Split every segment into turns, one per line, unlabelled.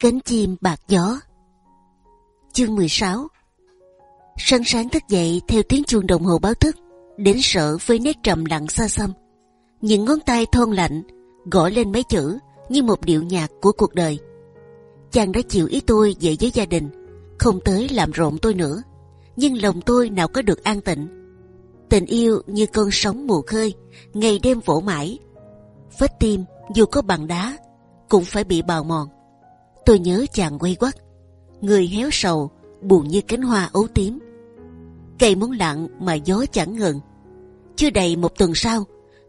Cánh chim bạc gió. Chương 16 Sáng sáng thức dậy theo tiếng chuông đồng hồ báo thức, Đến sở với nét trầm lặng xa xăm. Những ngón tay thon lạnh, Gõ lên mấy chữ Như một điệu nhạc của cuộc đời. Chàng đã chịu ý tôi về với gia đình, Không tới làm rộn tôi nữa. Nhưng lòng tôi nào có được an tịnh. Tình yêu như cơn sóng mù khơi, Ngày đêm vỗ mãi. Vết tim dù có bằng đá, Cũng phải bị bào mòn tôi nhớ chàng quay quắt. Người héo sầu, buồn như cánh hoa ấu tím. Cây muốn lặng mà gió chẳng ngừng. Chưa đầy một tuần sau,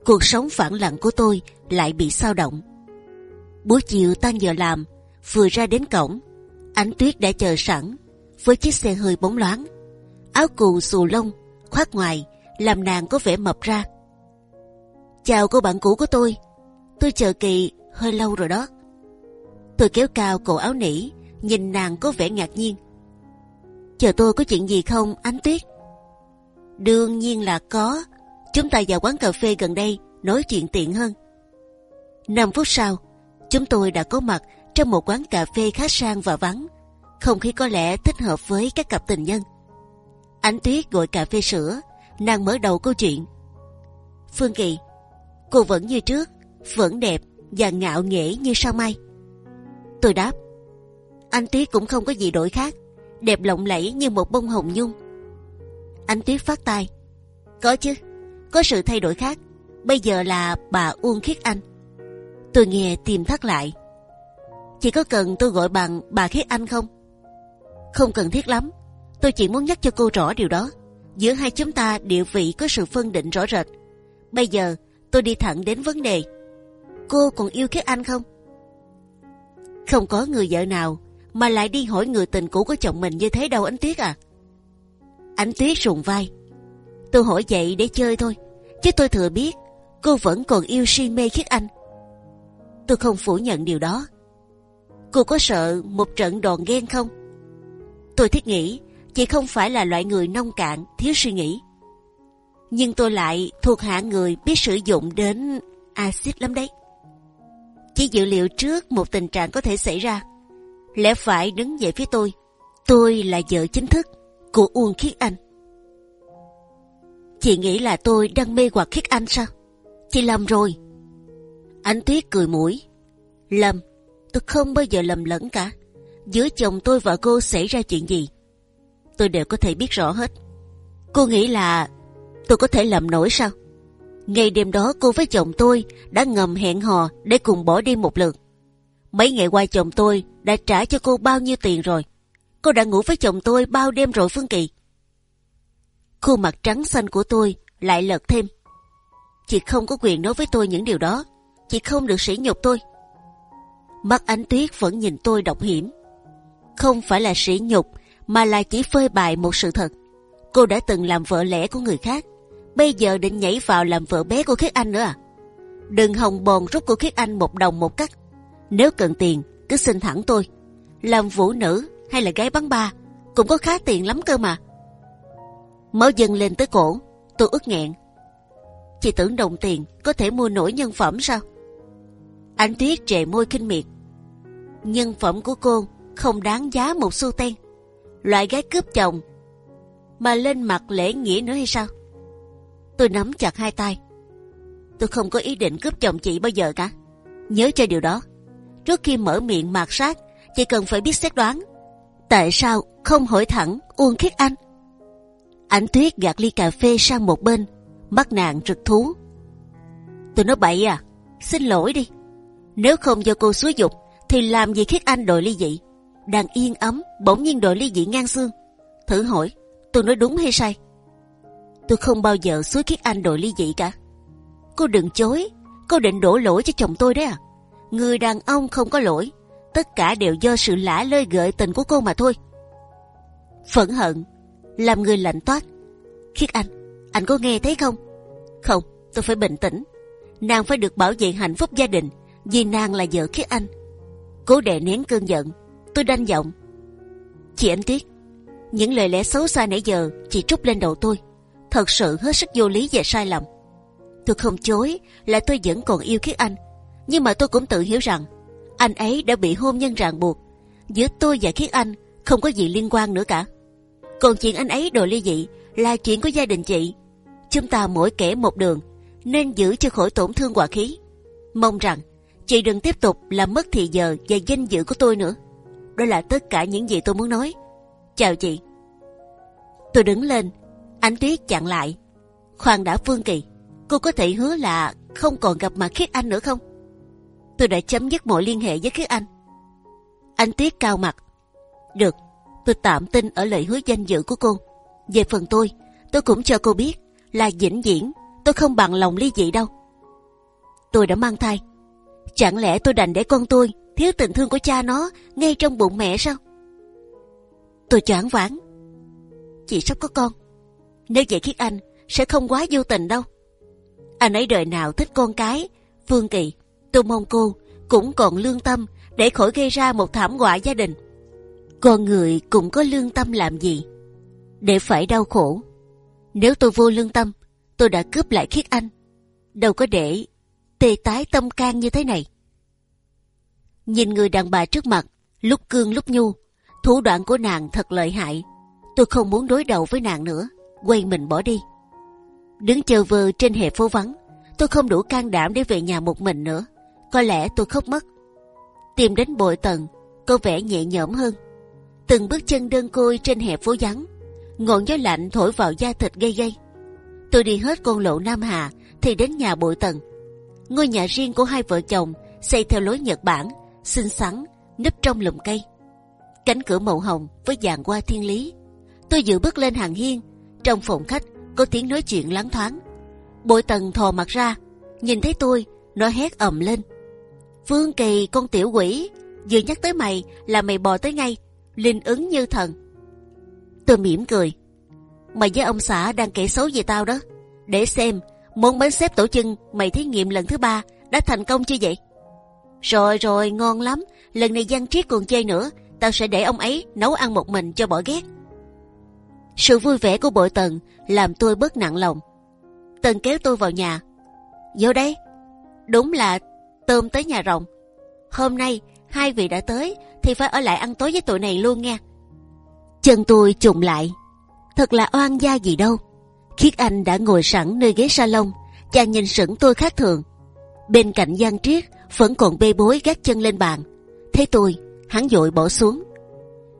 cuộc sống phản lặng của tôi lại bị sao động. Buổi chiều tan giờ làm, vừa ra đến cổng, ánh tuyết đã chờ sẵn với chiếc xe hơi bóng loáng. Áo cù xù lông, khoác ngoài, làm nàng có vẻ mập ra. Chào cô bạn cũ của tôi. Tôi chờ kỳ hơi lâu rồi đó. Tôi kéo cao cổ áo nỉ, nhìn nàng có vẻ ngạc nhiên. Chờ tôi có chuyện gì không, Ánh Tuyết? Đương nhiên là có. Chúng ta vào quán cà phê gần đây nói chuyện tiện hơn. 5 phút sau, chúng tôi đã có mặt trong một quán cà phê khá sang và vắng. Không khí có lẽ thích hợp với các cặp tình nhân. Ánh Tuyết gọi cà phê sữa, nàng mở đầu câu chuyện. Phương Kỳ, cô vẫn như trước, vẫn đẹp và ngạo nghễ như sao mai. Tôi đáp, anh Tuyết cũng không có gì đổi khác, đẹp lộng lẫy như một bông hồng nhung. Anh Tuyết phát tay, có chứ, có sự thay đổi khác. Bây giờ là bà Uông Khiết Anh. Tôi nghe tìm thắt lại. Chỉ có cần tôi gọi bằng bà Khiết Anh không? Không cần thiết lắm. Tôi chỉ muốn nhắc cho cô rõ điều đó. Giữa hai chúng ta địa vị có sự phân định rõ rệt. Bây giờ tôi đi thẳng đến vấn đề. Cô còn yêu Khiết Anh không? Không có người vợ nào mà lại đi hỏi người tình cũ của chồng mình như thế đâu ánh tuyết à. Ánh tuyết rùng vai. Tôi hỏi vậy để chơi thôi, chứ tôi thừa biết cô vẫn còn yêu si mê khiết anh. Tôi không phủ nhận điều đó. Cô có sợ một trận đòn ghen không? Tôi thiết nghĩ chị không phải là loại người nông cạn, thiếu suy nghĩ. Nhưng tôi lại thuộc hạ người biết sử dụng đến axit lắm đấy chỉ dự liệu trước một tình trạng có thể xảy ra. Lẽ phải đứng về phía tôi. Tôi là vợ chính thức của Uông Khiết Anh. Chị nghĩ là tôi đang mê hoặc Khiết Anh sao? Chị lầm rồi. Ánh Tuyết cười mũi. Lầm, tôi không bao giờ lầm lẫn cả. Giữa chồng tôi và cô xảy ra chuyện gì, tôi đều có thể biết rõ hết. Cô nghĩ là tôi có thể lầm nổi sao? Ngày đêm đó cô với chồng tôi đã ngầm hẹn hò để cùng bỏ đi một lượt. Mấy ngày qua chồng tôi đã trả cho cô bao nhiêu tiền rồi. Cô đã ngủ với chồng tôi bao đêm rồi Phương Kỳ. Khuôn mặt trắng xanh của tôi lại lật thêm. Chị không có quyền nói với tôi những điều đó. Chị không được sỉ nhục tôi. Mắt ánh tuyết vẫn nhìn tôi độc hiểm. Không phải là sỉ nhục, mà là chỉ phơi bày một sự thật. Cô đã từng làm vợ lẽ của người khác bây giờ định nhảy vào làm vợ bé của khiết anh nữa à? Đừng hòng bòn rút của khiết anh một đồng một cắt. Nếu cần tiền, cứ xin thẳng tôi. Làm vũ nữ hay là gái bắn ba cũng có khá tiền lắm cơ mà. Máu dâng lên tới cổ, tôi ức nghẹn. Chị tưởng đồng tiền có thể mua nổi nhân phẩm sao? Anh Tuyết trề môi kinh miệt. Nhân phẩm của cô không đáng giá một xu ten. Loại gái cướp chồng mà lên mặt lễ nghĩa nữa hay sao? Tôi nắm chặt hai tay. Tôi không có ý định cướp chồng chị bao giờ cả. Nhớ cho điều đó. Trước khi mở miệng mạt sát, chị cần phải biết xét đoán. Tại sao không hỏi thẳng Uông Khiết Anh? ảnh Tuyết gạt ly cà phê sang một bên, mắt nàng rực thú. Tôi nói bậy à, xin lỗi đi. Nếu không do cô xúi dục, thì làm gì Khiết Anh đòi ly dị? Đang yên ấm, bỗng nhiên đòi ly dị ngang xương. Thử hỏi, tôi nói đúng hay sai? Tôi không bao giờ suối khiết anh đội ly dị cả. Cô đừng chối, cô định đổ lỗi cho chồng tôi đấy à? Người đàn ông không có lỗi, tất cả đều do sự lả lơi gợi tình của cô mà thôi. Phẫn hận, làm người lạnh toát. Khiết anh, anh có nghe thấy không? Không, tôi phải bình tĩnh. Nàng phải được bảo vệ hạnh phúc gia đình, vì nàng là vợ Khiết anh. Cố đè nén cơn giận, tôi đanh giọng. Chị anh Tuyết, những lời lẽ xấu xa nãy giờ chị trút lên đầu tôi thật sự hết sức vô lý và sai lầm. Tôi không chối là tôi vẫn còn yêu khiết anh, nhưng mà tôi cũng tự hiểu rằng anh ấy đã bị hôn nhân ràng buộc, giữa tôi và khiết anh không có gì liên quan nữa cả. Còn chuyện anh ấy đồ ly dị là chuyện của gia đình chị. Chúng ta mỗi kẻ một đường nên giữ cho khỏi tổn thương hòa khí. Mong rằng chị đừng tiếp tục làm mất thì giờ và danh dự của tôi nữa. Đó là tất cả những gì tôi muốn nói. Chào chị. Tôi đứng lên, ánh tuyết chặn lại. Khoan đã Phương Kỳ, cô có thể hứa là không còn gặp mặt Khiết Anh nữa không? Tôi đã chấm dứt mọi liên hệ với Khiết Anh. Anh tuyết cao mặt. Được, tôi tạm tin ở lời hứa danh dự của cô. Về phần tôi, tôi cũng cho cô biết là vĩnh viễn tôi không bằng lòng ly dị đâu. Tôi đã mang thai. Chẳng lẽ tôi đành để con tôi thiếu tình thương của cha nó ngay trong bụng mẹ sao? Tôi choáng váng. Chị sắp có con. Nếu vậy Khiết Anh sẽ không quá vô tình đâu. Anh ấy đời nào thích con cái. Phương Kỳ, tôi mong cô cũng còn lương tâm để khỏi gây ra một thảm họa gia đình. Con người cũng có lương tâm làm gì? Để phải đau khổ. Nếu tôi vô lương tâm, tôi đã cướp lại Khiết Anh. Đâu có để tê tái tâm can như thế này. Nhìn người đàn bà trước mặt, lúc cương lúc nhu, thủ đoạn của nàng thật lợi hại. Tôi không muốn đối đầu với nàng nữa, quay mình bỏ đi. Đứng chờ vờ trên hè phố vắng, tôi không đủ can đảm để về nhà một mình nữa. Có lẽ tôi khóc mất. Tìm đến bội tần, có vẻ nhẹ nhõm hơn. Từng bước chân đơn côi trên hè phố vắng, ngọn gió lạnh thổi vào da thịt gây gây. Tôi đi hết con lộ Nam Hà thì đến nhà bội tần. Ngôi nhà riêng của hai vợ chồng xây theo lối Nhật Bản, xinh xắn, nấp trong lùm cây. Cánh cửa màu hồng với dàn hoa thiên lý. Tôi dự bước lên hàng hiên, trong phòng khách có tiếng nói chuyện lắng thoáng. Bội tần thò mặt ra, nhìn thấy tôi, nó hét ầm lên. Phương Kỳ con tiểu quỷ, vừa nhắc tới mày là mày bò tới ngay, linh ứng như thần. Tôi mỉm cười. Mày với ông xã đang kể xấu về tao đó. Để xem món bánh xếp tổ chân mày thí nghiệm lần thứ ba đã thành công chưa vậy? Rồi rồi ngon lắm. Lần này Giang Triết còn chơi nữa. Tao sẽ để ông ấy nấu ăn một mình cho bỏ ghét. Sự vui vẻ của bội tần làm tôi bớt nặng lòng. Tần kéo tôi vào nhà. Vô đây. Đúng là tôm tới nhà rồng. Hôm nay hai vị đã tới thì phải ở lại ăn tối với tụi này luôn nha. Chân tôi trùng lại. Thật là oan gia gì đâu. Khiết Anh đã ngồi sẵn nơi ghế salon. Chàng nhìn sững tôi khác thường. Bên cạnh Giang Triết vẫn còn bê bối gác chân lên bàn. Thấy tôi, hắn dội bỏ xuống.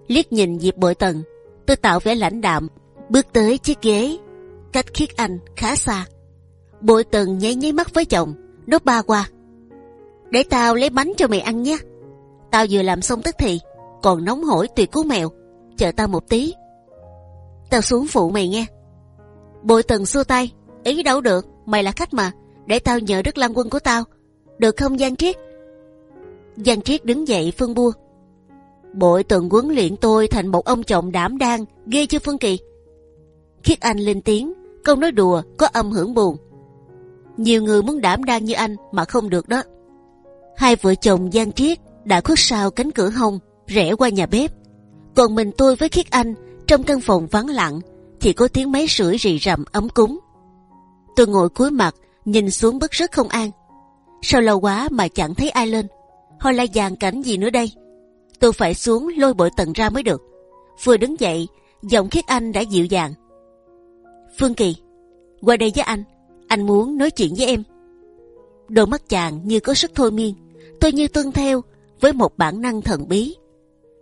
Liếc nhìn Diệp Bội Tần, tôi tạo vẻ lãnh đạm, bước tới chiếc ghế, cách Khiết Anh khá xa. Bội Tần nháy nháy mắt với chồng, nó ba qua. Để tao lấy bánh cho mày ăn nhé. Tao vừa làm xong tức thì, còn nóng hổi tuyệt cú mèo. Chờ tao một tí. Tao xuống phụ mày nghe. Bội Tần xua tay, ý đâu được, mày là khách mà, để tao nhờ Đức Lăng Quân của tao, được không Giang Triết? Giang Triết đứng dậy phân bua. Bội từng huấn luyện tôi thành một ông chồng đảm đang, ghê chưa Phương Kỳ? Khiết Anh lên tiếng, câu nói đùa có âm hưởng buồn. Nhiều người muốn đảm đang như anh mà không được đó. Hai vợ chồng Giang Triết đã khuất sau cánh cửa hông, rẽ qua nhà bếp. Còn mình tôi với Khiết Anh trong căn phòng vắng lặng, chỉ có tiếng máy sưởi rì rầm ấm cúng. Tôi ngồi cúi mặt, nhìn xuống bức rất không an. Sao lâu quá mà chẳng thấy ai lên? Họ lại dàn cảnh gì nữa đây? Tôi phải xuống lôi bội tận ra mới được. Vừa đứng dậy, giọng Khiết Anh đã dịu dàng. Phương Kỳ, qua đây với anh. Anh muốn nói chuyện với em. Đôi mắt chàng như có sức thôi miên. Tôi như tuân theo với một bản năng thần bí.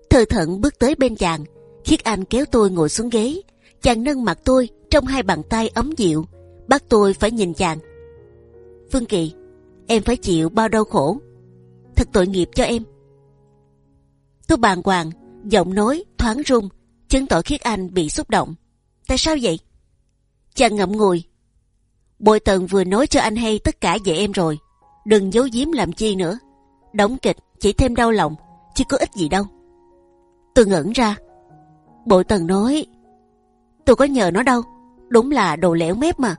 Thờ thận bước tới bên chàng. Khiết Anh kéo tôi ngồi xuống ghế. Chàng nâng mặt tôi trong hai bàn tay ấm dịu. Bắt tôi phải nhìn chàng. Phương Kỳ, em phải chịu bao đau khổ. Thật tội nghiệp cho em. Tôi bàng hoàng, giọng nói thoáng rung, chứng tỏ Khiết Anh bị xúc động. Tại sao vậy? Chàng ngậm ngùi. Bội Tần vừa nói cho anh hay tất cả về em rồi. Đừng giấu giếm làm chi nữa. Đóng kịch chỉ thêm đau lòng, chứ có ích gì đâu. Tôi ngẩn ra. Bội Tần nói, tôi có nhờ nó đâu, đúng là đồ lẻo mép mà.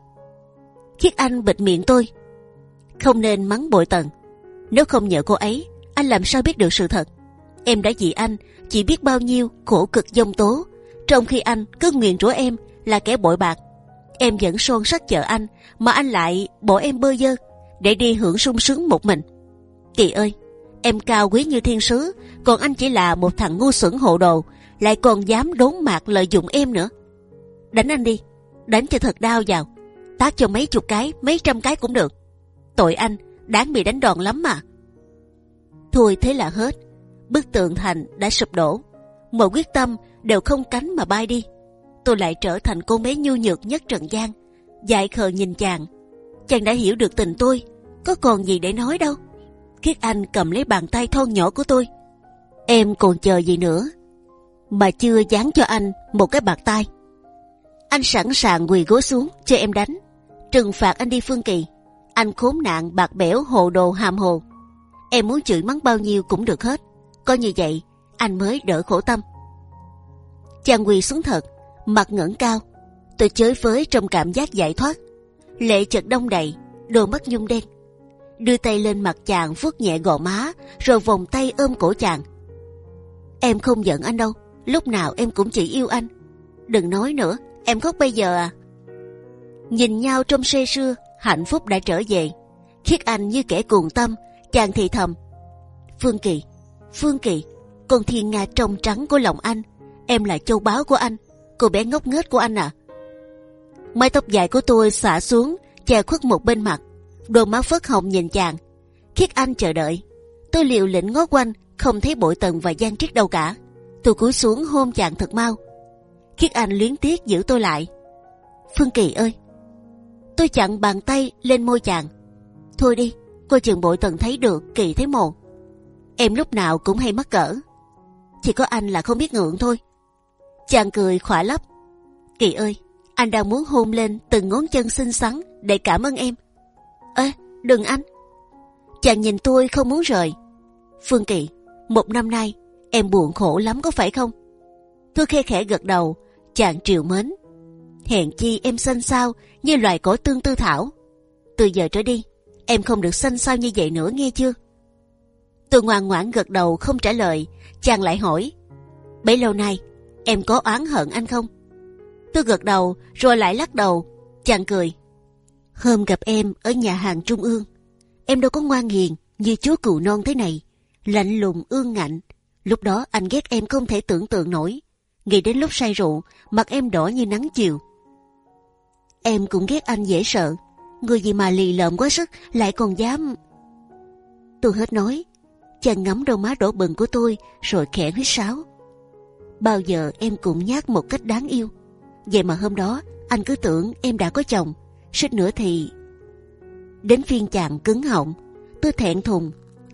Khiết Anh bịt miệng tôi. Không nên mắng Bội Tần. Nếu không nhờ cô ấy, anh làm sao biết được sự thật? Em đã vì anh chỉ biết bao nhiêu khổ cực dông tố, trong khi anh cứ nguyền rủa em là kẻ bội bạc. Em vẫn son sắt chờ anh, mà anh lại bỏ em bơ vơ để đi hưởng sung sướng một mình. Kỳ ơi, Em cao quý như thiên sứ, còn anh chỉ là một thằng ngu xuẩn hộ đồ, lại còn dám đốn mạc lợi dụng em nữa. Đánh anh đi, đánh cho thật đau vào, tác cho mấy chục cái, mấy trăm cái cũng được. Tội anh, đáng bị đánh đòn lắm mà. Thôi thế là hết, bức tường thành đã sụp đổ, mọi quyết tâm đều không cánh mà bay đi. Tôi lại trở thành cô bé nhu nhược nhất trần gian, dại khờ nhìn chàng. Chàng đã hiểu được tình tôi, có còn gì để nói đâu. Khiết Anh cầm lấy bàn tay thon nhỏ của tôi. Em còn chờ gì nữa? Mà chưa dán cho anh một cái bạc tay. Anh sẵn sàng quỳ gối xuống cho em đánh, trừng phạt anh đi Phương Kỳ. Anh khốn nạn bạc bẽo hồ đồ hàm hồ. Em muốn chửi mắng bao nhiêu cũng được hết. Có như vậy anh mới đỡ khổ tâm. Chàng quỳ xuống thật, mặt ngẩng cao. Tôi chới với trong cảm giác giải thoát. Lệ chợt đông đầy, đôi mắt nhung đen đưa tay lên mặt chàng vuốt nhẹ gò má, rồi vòng tay ôm cổ chàng. Em không giận anh đâu, lúc nào em cũng chỉ yêu anh. Đừng nói nữa, em khóc bây giờ à? Nhìn nhau trong say sưa, hạnh phúc đã trở về. Khiết anh như kẻ cuồng tâm, chàng thì thầm. Phương Kỳ, Phương Kỳ, con thiên nga trong trắng của lòng anh, em là châu báu của anh, cô bé ngốc nghếch của anh à? Mái tóc dài của tôi xả xuống, che khuất một bên mặt đôi mắt phớt hồng nhìn chàng. Khiết Anh chờ đợi. Tôi liều lĩnh ngó quanh, không thấy bội tần và gian triết đâu cả. Tôi cúi xuống hôn chàng thật mau. Khiết Anh luyến tiếc giữ tôi lại. Phương Kỳ ơi, tôi chặn bàn tay lên môi chàng. Thôi đi, cô trường bội tần thấy được kỳ thấy mồ. Em lúc nào cũng hay mắc cỡ. Chỉ có anh là không biết ngượng thôi. Chàng cười khỏa lấp. Kỳ ơi, anh đang muốn hôn lên từng ngón chân xinh xắn để cảm ơn em. Ê, đừng anh. Chàng nhìn tôi không muốn rời. Phương Kỳ, một năm nay em buồn khổ lắm có phải không? Tôi khe khẽ gật đầu, chàng triều mến. Hèn chi em xanh sao như loài cỏ tương tư thảo. Từ giờ trở đi, em không được xanh sao như vậy nữa nghe chưa? Tôi ngoan ngoãn gật đầu không trả lời, chàng lại hỏi. Bấy lâu nay, em có oán hận anh không? Tôi gật đầu rồi lại lắc đầu, chàng cười. Hôm gặp em ở nhà hàng Trung ương, em đâu có ngoan hiền như chúa cừu non thế này, lạnh lùng ương ngạnh. Lúc đó anh ghét em không thể tưởng tượng nổi. Nghĩ đến lúc say rượu, mặt em đỏ như nắng chiều. Em cũng ghét anh dễ sợ, người gì mà lì lợm quá sức lại còn dám. Tôi hết nói, chàng ngắm đôi má đỏ bừng của tôi, rồi khẽ huýt sáo. Bao giờ em cũng nhát một cách đáng yêu. Vậy mà hôm đó, anh cứ tưởng em đã có chồng. Suýt nữa thì đến phiên chàng cứng họng. Tôi thẹn thùng,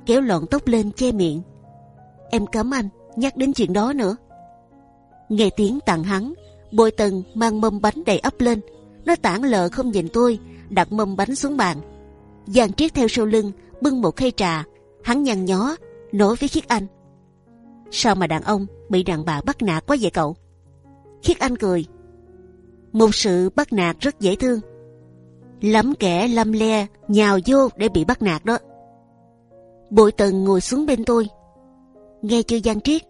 kéo lọn tóc lên che miệng. Em cấm anh, nhắc đến chuyện đó nữa. Nghe tiếng tặng hắn bồi tần mang mâm bánh đầy ấp lên. Nó tản lờ không nhìn tôi, đặt mâm bánh xuống bàn. Giang triết theo sau lưng, bưng một khay trà hắn nhăn nhó nói với khiết anh. Sao mà đàn ông bị đàn bà bắt nạt quá vậy cậu? Khiết anh cười. Một sự bắt nạt rất dễ thương. Lắm kẻ lâm le nhào vô để bị bắt nạt đó. Bội Tần ngồi xuống bên tôi, nghe chưa Giang Triết,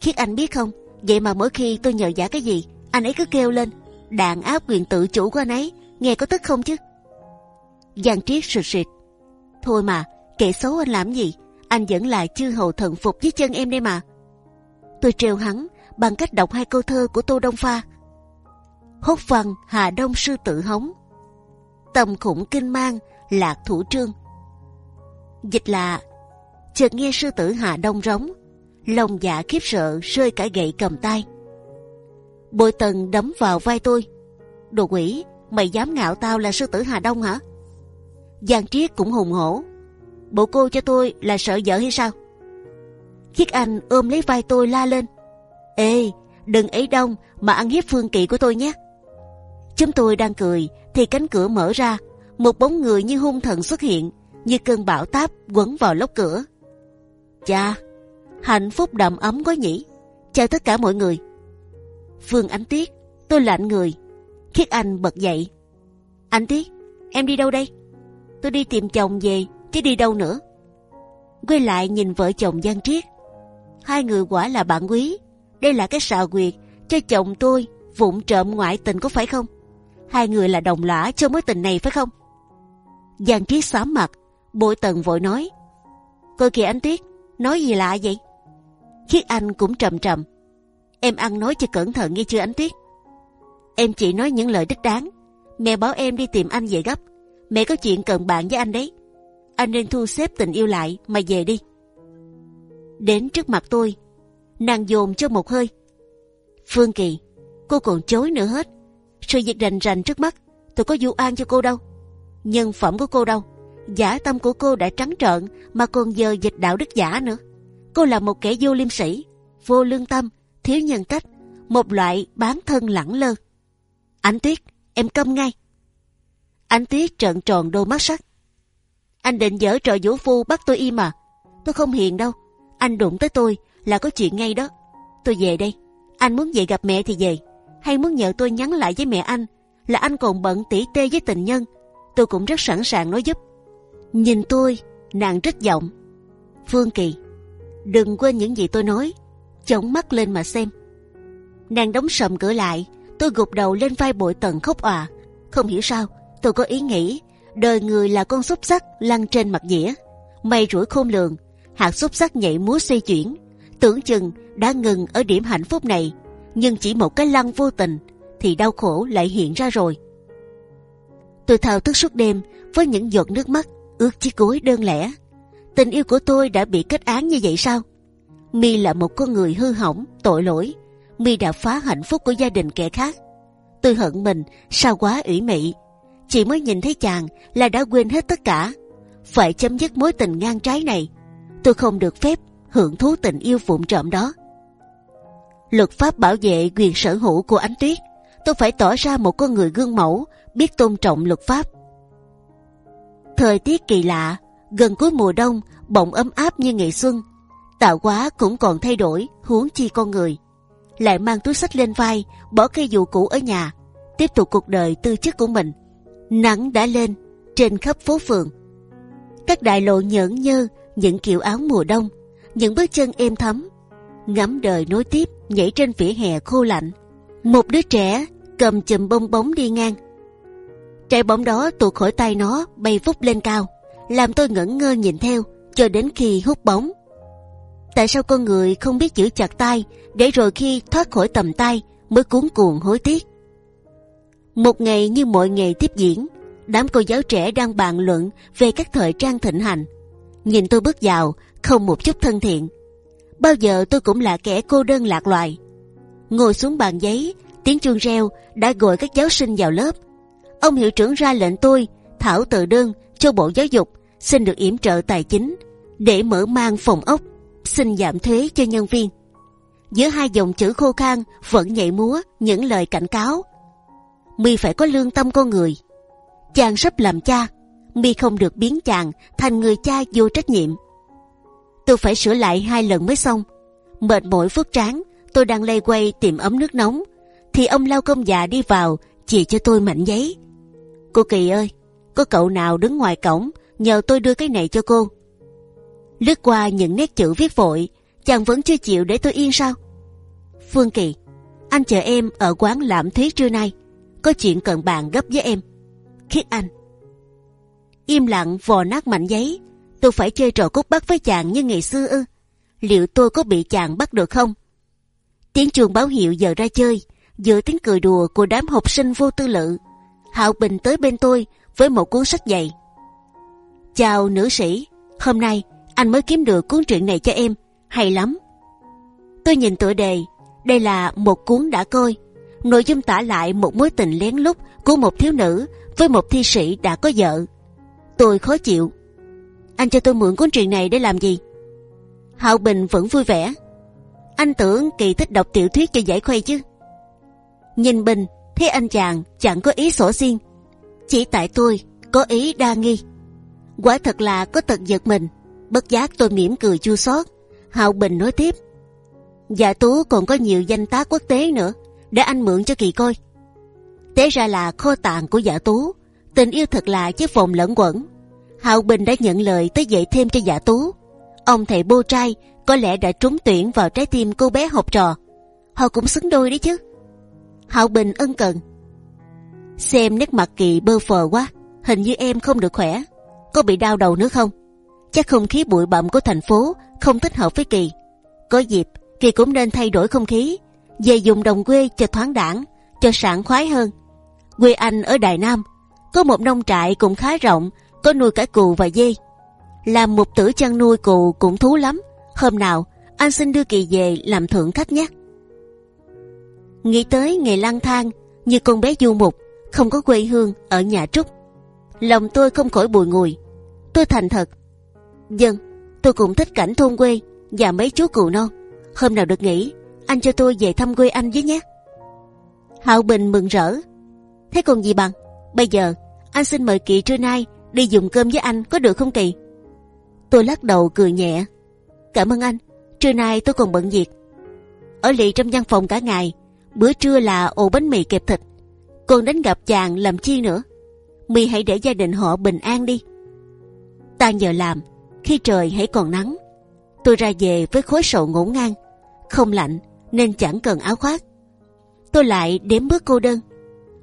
khiết anh biết không? Vậy mà mỗi khi tôi nhờ giả cái gì, anh ấy cứ kêu lên, đàn áp quyền tự chủ của anh ấy, nghe có tức không chứ? Giang Triết sụt sịt, thôi mà, kệ xấu anh làm gì, anh vẫn là chư hầu thần phục với chân em đây mà. Tôi trêu hắn bằng cách đọc hai câu thơ của Tô Đông Pha. Hốt văn Hà Đông sư tự hống. Tầm khủng kinh mang lạc thủ trương. Dịch là chợt nghe sư tử hà đông rống lòng dạ khiếp sợ rơi cả gậy cầm tay. Bội tần đấm vào vai tôi. Đồ quỷ mày dám ngạo tao là sư tử hà đông hả? Giang triết cũng hùng hổ bộ cô cho tôi là sợ vợ hay sao chiếc anh ôm lấy vai tôi la lên ê đừng ấy đông mà ăn hiếp phương kỵ của tôi nhé chúng tôi đang cười thì cánh cửa mở ra, một bóng người như hung thần xuất hiện, như cơn bão táp quấn vào lốc cửa. Cha, hạnh phúc đậm ấm quá nhỉ? Chào tất cả mọi người. Phương Ánh Tuyết, tôi lạnh người. Khiết Anh bật dậy. Anh Tuyết, em đi đâu đây? Tôi đi tìm chồng về, chứ đi đâu nữa? Quay lại nhìn vợ chồng Giang Triết. Hai người quả là bạn quý. Đây là cái xào quyệt cho chồng tôi vụng trộm ngoại tình có phải không? hai người là đồng lõa cho mối tình này phải không? Giang Triết xám mặt, bội tần vội nói: Coi kìa anh Tuyết, Nói gì lạ vậy? Khiết Anh cũng trầm trầm. Em ăn nói cho cẩn thận nghe chưa anh Tuyết? Em chỉ nói những lời đích đáng. Mẹ bảo em đi tìm anh về gấp. Mẹ có chuyện cần bạn với anh đấy. Anh nên thu xếp tình yêu lại mà về đi. Đến trước mặt tôi, nàng dồn cho một hơi. Phương Kỳ, cô còn chối nữa hết. Sự việc rành rành trước mắt, tôi có vụ an cho cô đâu. Nhân phẩm của cô đâu. Giả tâm của cô đã trắng trợn mà còn giờ dịch đạo đức giả nữa. Cô là một kẻ vô liêm sĩ, vô lương tâm, thiếu nhân cách, một loại bán thân lẳng lơ. Ánh Tuyết, em câm ngay. Ánh Tuyết trợn tròn đôi mắt sắc. Anh định dở trò vũ phu bắt tôi im à? Tôi không hiền đâu. Anh đụng tới tôi là có chuyện ngay đó. Tôi về đây. Anh muốn về gặp mẹ thì về. Hay muốn nhờ tôi nhắn lại với mẹ anh là anh còn bận tỉ tê với tình nhân. Tôi cũng rất sẵn sàng nói giúp. Nhìn tôi, nàng rất giọng. Phương Kỳ, đừng quên những gì tôi nói. Chống mắt lên mà xem. Nàng đóng sầm cửa lại. Tôi gục đầu lên vai bội tần khóc òa. Không hiểu sao, tôi có ý nghĩ đời người là con xúc sắc lăn trên mặt dĩa. Mây rủi khôn lường, hạt xúc sắc nhảy múa xoay chuyển. Tưởng chừng đã ngừng ở điểm hạnh phúc này, nhưng chỉ một cái lăn vô tình thì đau khổ lại hiện ra rồi. Tôi thao thức suốt đêm với những giọt nước mắt ướt chiếc gối đơn lẻ. Tình yêu của tôi đã bị kết án như vậy sao? Mi là một con người hư hỏng, tội lỗi. Mi đã phá hạnh phúc của gia đình kẻ khác. Tôi hận mình sao quá ủy mị. Chỉ mới nhìn thấy chàng là đã quên hết tất cả. Phải chấm dứt mối tình ngang trái này. Tôi không được phép hưởng thú tình yêu vụng trộm đó. Luật pháp bảo vệ quyền sở hữu của ánh tuyết. Tôi phải tỏ ra một con người gương mẫu, biết tôn trọng luật pháp. Thời tiết kỳ lạ, gần cuối mùa đông, bỗng ấm áp như ngày xuân. Tạo hóa cũng còn thay đổi, huống chi con người. Lại mang túi sách lên vai, bỏ cây dù cũ ở nhà, tiếp tục cuộc đời tư chức của mình. Nắng đã lên trên khắp phố phường. Các đại lộ nhởn nhơ những kiểu áo mùa đông, những bước chân êm thấm, ngắm đời nối tiếp nhảy trên vỉa hè khô lạnh. Một đứa trẻ cầm chùm bông bóng đi ngang, trái bóng đó tuột khỏi tay nó bay vút lên cao, làm tôi ngẩn ngơ nhìn theo cho đến khi hút bóng. Tại sao con người không biết giữ chặt tay để rồi khi thoát khỏi tầm tay mới cuốn cuồng hối tiếc? Một ngày như mọi ngày tiếp diễn, đám cô giáo trẻ đang bàn luận về các thời trang thịnh hành. Nhìn tôi bước vào, không một chút thân thiện. Bao giờ tôi cũng là kẻ cô đơn lạc loài. Ngồi xuống bàn giấy, tiếng chuông reo đã gọi các giáo sinh vào lớp. Ông hiệu trưởng ra lệnh tôi thảo tờ đơn cho bộ giáo dục xin được yểm trợ tài chính để mở mang phòng ốc, xin giảm thuế cho nhân viên. Giữa hai dòng chữ khô khan vẫn nhảy múa những lời cảnh cáo. Mi phải có lương tâm con người. Chàng sắp làm cha, Mi không được biến chàng thành người cha vô trách nhiệm. Tôi phải sửa lại hai lần mới xong. Mệt mỏi phước tráng, tôi đang lay quay tìm ấm nước nóng, thì ông lao công già đi vào chỉ cho tôi mảnh giấy. Cô Kỳ ơi, có cậu nào đứng ngoài cổng nhờ tôi đưa cái này cho cô? Lướt qua những nét chữ viết vội, chàng vẫn chưa chịu để tôi yên sao? Phương Kỳ, anh chờ em ở quán làm thí trưa nay, có chuyện cần bàn gấp với em. Khiết Anh. Im lặng vò nát mảnh giấy, tôi phải chơi trò cút bắt với chàng như ngày xưa ư? Liệu tôi có bị chàng bắt được không? Tiếng chuông báo hiệu giờ ra chơi, giữa tiếng cười đùa của đám học sinh vô tư lự. Hạo Bình tới bên tôi với một cuốn sách dày. Chào nữ sĩ, hôm nay anh mới kiếm được cuốn truyện này cho em, hay lắm. Tôi nhìn tựa đề, đây là một cuốn đã coi. Nội dung tả lại một mối tình lén lút của một thiếu nữ với một thi sĩ đã có vợ. Tôi khó chịu. Anh cho tôi mượn cuốn truyện này để làm gì? Hạo Bình vẫn vui vẻ. Anh tưởng kỳ thích đọc tiểu thuyết cho giải khuây chứ. Nhìn Bình, thấy anh chàng chẳng có ý sổ xiên. Chỉ tại tôi có ý đa nghi. Quả thật là có tật giật mình. Bất giác tôi mỉm cười chua xót. Hạo Bình nói tiếp. Dạ Tú còn có nhiều danh tác quốc tế nữa, để anh mượn cho kỳ coi. Té ra là kho tàng của giả Tú. Tình yêu thật là chiếc vòng lẫn quẩn. Hạo Bình đã nhận lời tới dạy thêm cho giả Tú. Ông thầy bô trai có lẽ đã trúng tuyển vào trái tim cô bé học trò. Họ cũng xứng đôi đấy chứ. Hạo Bình ân cần. Xem nét mặt kỳ bơ phờ quá, hình như em không được khỏe. Có bị đau đầu nữa không? Chắc không khí bụi bặm của thành phố không thích hợp với Kỳ. Có dịp, Kỳ cũng nên thay đổi không khí, về dùng đồng quê cho thoáng đẳng, cho sảng khoái hơn. Quê anh ở Đài Nam, có một nông trại cũng khá rộng, có nuôi cả cừu và dê. Làm một tử chăn nuôi cừu cũng thú lắm. Hôm nào anh xin đưa Kỳ về làm thượng khách nhé. Nghĩ tới ngày lang thang như con bé du mục, không có quê hương ở nhà trúc, lòng tôi không khỏi bùi ngùi. Tôi thành thật, dân, tôi cũng thích cảnh thôn quê và mấy chú cừu non. Hôm nào được nghỉ, anh cho tôi về thăm quê anh với nhé. Hạo Bình mừng rỡ. Thế còn gì bằng? Bây giờ anh xin mời Kỳ trưa nay đi dùng cơm với anh có được không Kỳ? Tôi lắc đầu cười nhẹ. Cảm ơn anh. Trưa nay tôi còn bận việc. Ở lì trong văn phòng cả ngày. Bữa trưa là ổ bánh mì kẹp thịt. Còn đến gặp chàng làm chi nữa? Mì hãy để gia đình họ bình an đi. Tan giờ làm, khi trời hãy còn nắng, tôi ra về với khối sầu ngổn ngang, không lạnh nên chẳng cần áo khoác. Tôi lại đếm bước cô đơn,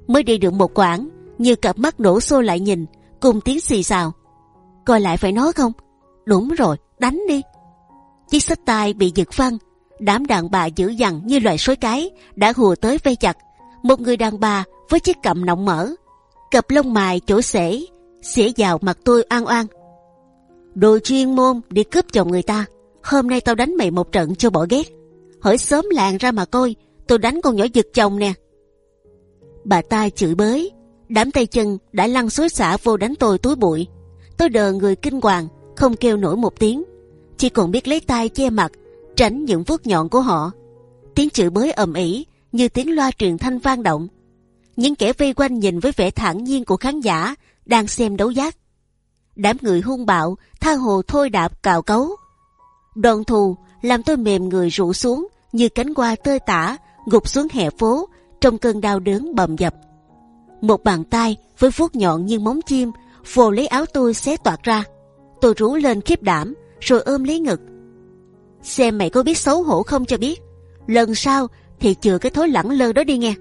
mới đi được một quãng, như cặp mắt đổ xô lại nhìn, cùng tiếng xì xào. Coi lại phải nói không? Đúng rồi, đánh đi. Chiếc sách tay bị giật văng, đám đàn bà dữ dằn như loài sói cái đã hùa tới vây chặt. Một người đàn bà với chiếc cằm nọng mở, cặp lông mài chỗ sể, xỉa vào mặt tôi oan oan. Đồ chuyên môn đi cướp chồng người ta. Hôm nay tao đánh mày một trận cho bỏ ghét. Hỏi sớm làng ra mà coi, tôi đánh con nhỏ giật chồng nè. Bà ta chửi bới, đám tay chân đã lăn xối xả vô đánh tôi túi bụi. Tôi đờ người kinh hoàng, không kêu nổi một tiếng, chỉ còn biết lấy tay che mặt, tránh những vuốt nhọn của họ. Tiếng chửi bới ầm ĩ như tiếng loa truyền thanh vang động. Những kẻ vây quanh nhìn với vẻ thản nhiên của khán giả đang xem đấu giác. Đám người hung bạo tha hồ thôi đạp cào cấu. Đoàn thù làm tôi mềm người rụ xuống như cánh hoa tơi tả gục xuống hè phố trong cơn đau đớn bầm dập. Một bàn tay với vuốt nhọn như móng chim vồ lấy áo tôi xé toạc ra. Tôi rú lên khiếp đảm rồi ôm lấy ngực. Xem mày có biết xấu hổ không cho biết. Lần sau thì chừa cái thối lẳng lơ đó đi nghe.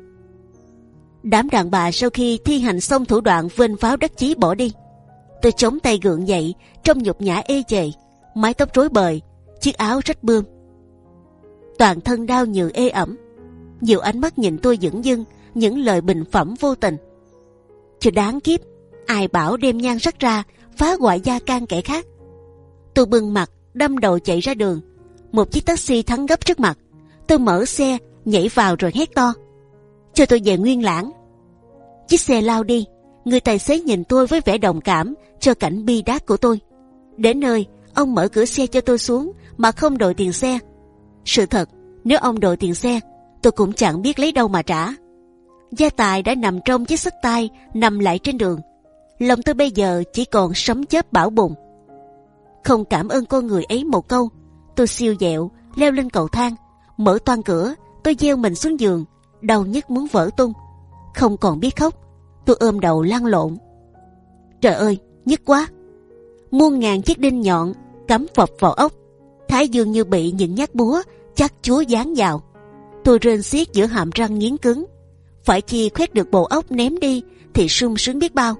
Đám đàn bà sau khi thi hành xong thủ đoạn vênh pháo đắc chí bỏ đi. Tôi chống tay gượng dậy trong nhục nhã ê chề, mái tóc rối bời, chiếc áo rách bươm. Toàn thân đau như ê ẩm. Nhiều ánh mắt nhìn tôi dững dưng những lời bình phẩm vô tình. Chứ đáng kiếp, ai bảo đem nhan sắc ra phá hoại gia can kẻ khác. Tôi bưng mặt đâm đầu chạy ra đường. Một chiếc taxi thắng gấp trước mặt. Tôi mở xe nhảy vào rồi hét to. Cho tôi về nguyên lãng. Chiếc xe lao đi. Người tài xế nhìn tôi với vẻ đồng cảm cho cảnh bi đát của tôi. Đến nơi, ông mở cửa xe cho tôi xuống mà không đổi tiền xe. Sự thật, nếu ông đổi tiền xe, tôi cũng chẳng biết lấy đâu mà trả. Gia tài đã nằm trong chiếc xách tay nằm lại trên đường. Lòng tôi bây giờ chỉ còn sấm chớp bão bùng. Không cảm ơn con người ấy một câu, tôi siêu dẹo leo lên cầu thang, mở toan cửa, tôi gieo mình xuống giường, đầu nhức muốn vỡ tung. Không còn biết khóc, tôi ôm đầu lăn lộn. Trời ơi, nhức quá! Muôn ngàn chiếc đinh nhọn cắm phập vào ốc, thái dương như bị những nhát búa chắc chúa dán vào. Tôi rên xiết giữa hàm răng nghiến cứng, phải chi khoét được bộ ốc ném đi thì sung sướng biết bao.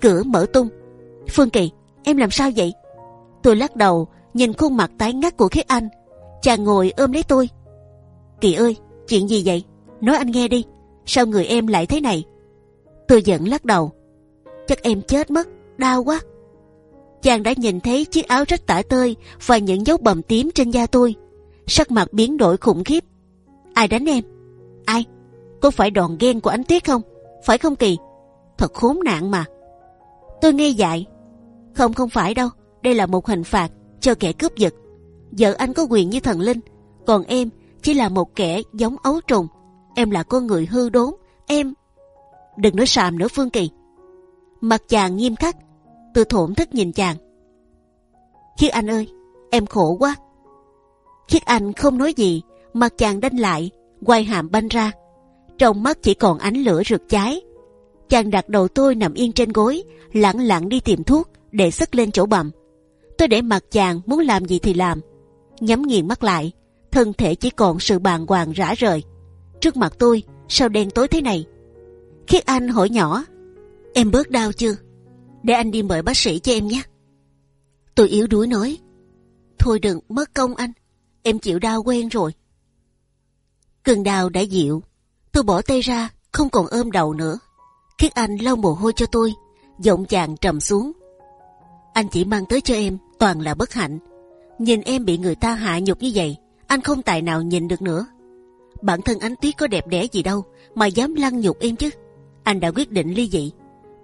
Cửa mở tung, Phương Kỳ, em làm sao vậy? Tôi lắc đầu nhìn khuôn mặt tái ngắt của khiết anh, chàng ngồi ôm lấy tôi. Kỳ ơi, chuyện gì vậy? Nói anh nghe đi. Sao người em lại thế này? Tôi giận lắc đầu. Chắc em chết mất, đau quá. Chàng đã nhìn thấy chiếc áo rách tả tơi và những dấu bầm tím trên da tôi. Sắc mặt biến đổi khủng khiếp. Ai đánh em? Ai? Có phải đòn ghen của ánh tuyết không? Phải không Kỳ? Thật khốn nạn mà. Tôi nghe dại. Không không phải đâu. Đây là một hình phạt cho kẻ cướp giật. Vợ anh có quyền như thần linh, còn em chỉ là một kẻ giống ấu trùng. Em là con người hư đốn. Em đừng nói sàm nữa Phương Kỳ. Mặt chàng nghiêm khắc, tôi thổn thức nhìn chàng. Khiết Anh ơi, em khổ quá. Khiết Anh không nói gì, mặt chàng đanh lại, quay hàm banh ra, trong mắt chỉ còn ánh lửa rực cháy. Chàng đặt đầu tôi nằm yên trên gối, lặng lặng đi tìm thuốc để sức lên chỗ bầm. Tôi để mặt chàng muốn làm gì thì làm, nhắm nghiền mắt lại, thân thể chỉ còn sự bàng hoàng rã rời. Trước mặt tôi sao đen tối thế này? Khiết Anh hỏi nhỏ, em bớt đau chưa? Để anh đi mời bác sĩ cho em nhé. Tôi yếu đuối nói. Thôi đừng mất công anh. Em chịu đau quen rồi. Cơn đau đã dịu. Tôi bỏ tay ra, không còn ôm đầu nữa. Khiết Anh lau mồ hôi cho tôi, giọng chàng trầm xuống. Anh chỉ mang tới cho em toàn là bất hạnh. Nhìn em bị người ta hạ nhục như vậy, anh không tài nào nhìn được nữa. Bản thân ánh tuyết có đẹp đẽ gì đâu mà dám lăng nhục em chứ. Anh đã quyết định ly dị.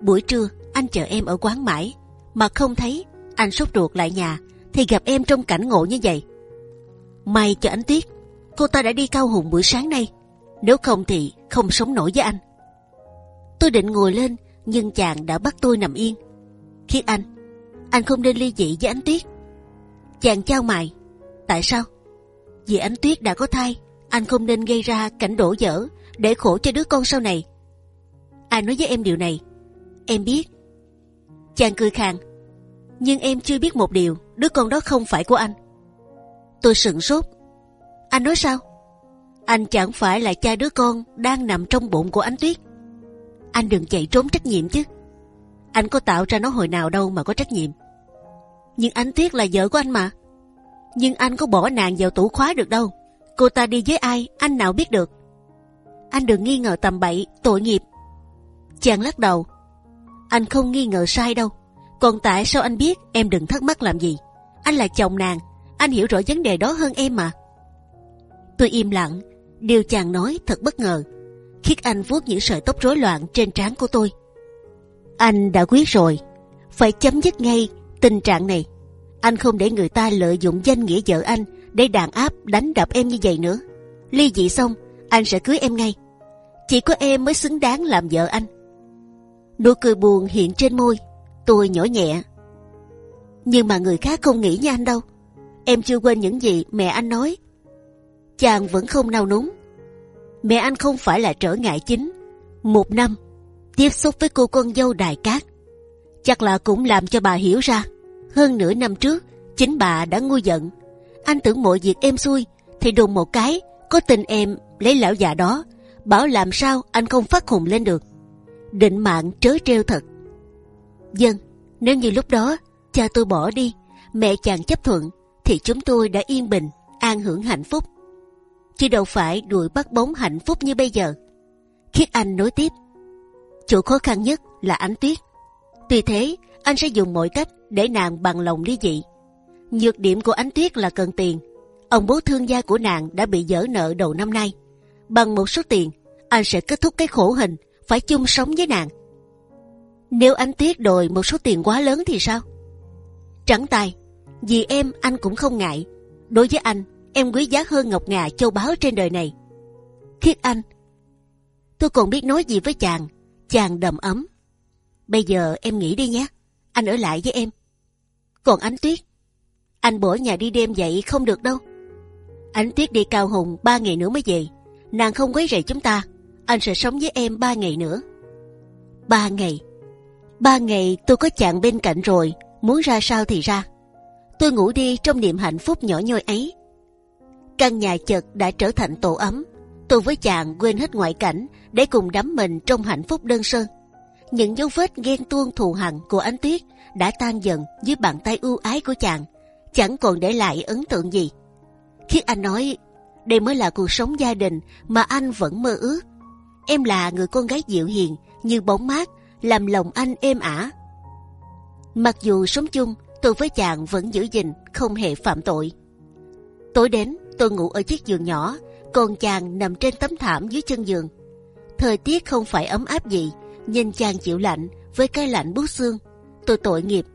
Buổi trưa anh chờ em ở quán mãi mà không thấy. Anh sốt ruột lại nhà thì gặp em trong cảnh ngộ như vậy. May cho anh tuyết, cô ta đã đi cao hùng buổi sáng nay. Nếu không thì không sống nổi với anh. Tôi định ngồi lên nhưng chàng đã bắt tôi nằm yên. Khiết anh, anh không nên ly dị với anh tuyết. Chàng trao mày, tại sao? Vì anh tuyết đã có thai, anh không nên gây ra cảnh đổ dở để khổ cho đứa con sau này. Ai nói với em điều này? Em biết. Chàng cười khàn. Nhưng em chưa biết một điều, đứa con đó không phải của anh. Tôi sững sốt. Anh nói sao? Anh chẳng phải là cha đứa con đang nằm trong bụng của ánh tuyết. Anh đừng chạy trốn trách nhiệm chứ. Anh có tạo ra nó hồi nào đâu mà có trách nhiệm. Nhưng ánh tuyết là vợ của anh mà. Nhưng anh có bỏ nàng vào tủ khóa được đâu. Cô ta đi với ai, anh nào biết được. Anh đừng nghi ngờ tầm bậy, tội nghiệp. Chàng lắc đầu. Anh không nghi ngờ sai đâu. Còn tại sao anh biết em đừng thắc mắc làm gì? Anh là chồng nàng, anh hiểu rõ vấn đề đó hơn em mà. Tôi im lặng, điều chàng nói thật bất ngờ. Khiết Anh vuốt những sợi tóc rối loạn trên trán của tôi. Anh đã quyết rồi, phải chấm dứt ngay tình trạng này. Anh không để người ta lợi dụng danh nghĩa vợ anh để đàn áp đánh đập em như vậy nữa. Ly dị xong, anh sẽ cưới em ngay. Chỉ có em mới xứng đáng làm vợ anh. Nụ cười buồn hiện trên môi, tôi nhỏ nhẹ. Nhưng mà người khác không nghĩ như anh đâu. Em chưa quên những gì mẹ anh nói. Chàng vẫn không nao núng. Mẹ anh không phải là trở ngại chính. Một năm tiếp xúc với cô con dâu đài cát, chắc là cũng làm cho bà hiểu ra. Hơn nửa năm trước, chính bà đã ngu giận. Anh tưởng mọi việc em xui, thì đùng một cái có tình em lấy lão già đó, bảo làm sao anh không phát hùng lên được. Định mạng trớ trêu thật. Dân, nếu như lúc đó cha tôi bỏ đi, mẹ chàng chấp thuận, thì chúng tôi đã yên bình, an hưởng hạnh phúc. Chứ đâu phải đuổi bắt bóng hạnh phúc như bây giờ. Khiết Anh nói tiếp, chỗ khó khăn nhất là ánh tuyết. Tuy thế, anh sẽ dùng mọi cách để nàng bằng lòng ly dị. Nhược điểm của ánh tuyết là cần tiền. Ông bố thương gia của nàng đã bị dở nợ đầu năm nay. Bằng một số tiền, anh sẽ kết thúc cái khổ hình phải chung sống với nàng. Nếu anh tuyết đòi một số tiền quá lớn thì sao? Trắng tay, vì em anh cũng không ngại. Đối với anh, em quý giá hơn ngọc ngà châu báu trên đời này. Khiết anh, tôi còn biết nói gì với chàng, chàng đầm ấm. Bây giờ em nghỉ đi nhé, anh ở lại với em. Còn ánh tuyết, anh bỏ nhà đi đêm vậy không được đâu. Ánh tuyết đi cao hùng ba ngày nữa mới về, nàng không quấy rầy chúng ta. Anh sẽ sống với em ba ngày nữa. Ba ngày, ba ngày tôi có chàng bên cạnh rồi, muốn ra sao thì ra. Tôi ngủ đi trong niềm hạnh phúc nhỏ nhoi ấy. Căn nhà chật đã trở thành tổ ấm. Tôi với chàng quên hết ngoại cảnh để cùng đắm mình trong hạnh phúc đơn sơ. Những dấu vết ghen tuông thù hằn của ánh tuyết đã tan dần dưới bàn tay ưu ái của chàng, chẳng còn để lại ấn tượng gì. Khi anh nói, đây mới là cuộc sống gia đình mà anh vẫn mơ ước. Em là người con gái dịu hiền như bóng mát, làm lòng anh êm ả. Mặc dù sống chung, tôi với chàng vẫn giữ gìn, không hề phạm tội. Tối đến, tôi ngủ ở chiếc giường nhỏ, còn chàng nằm trên tấm thảm dưới chân giường. Thời tiết không phải ấm áp gì, nhìn chàng chịu lạnh với cái lạnh buốt xương. Tôi tội nghiệp,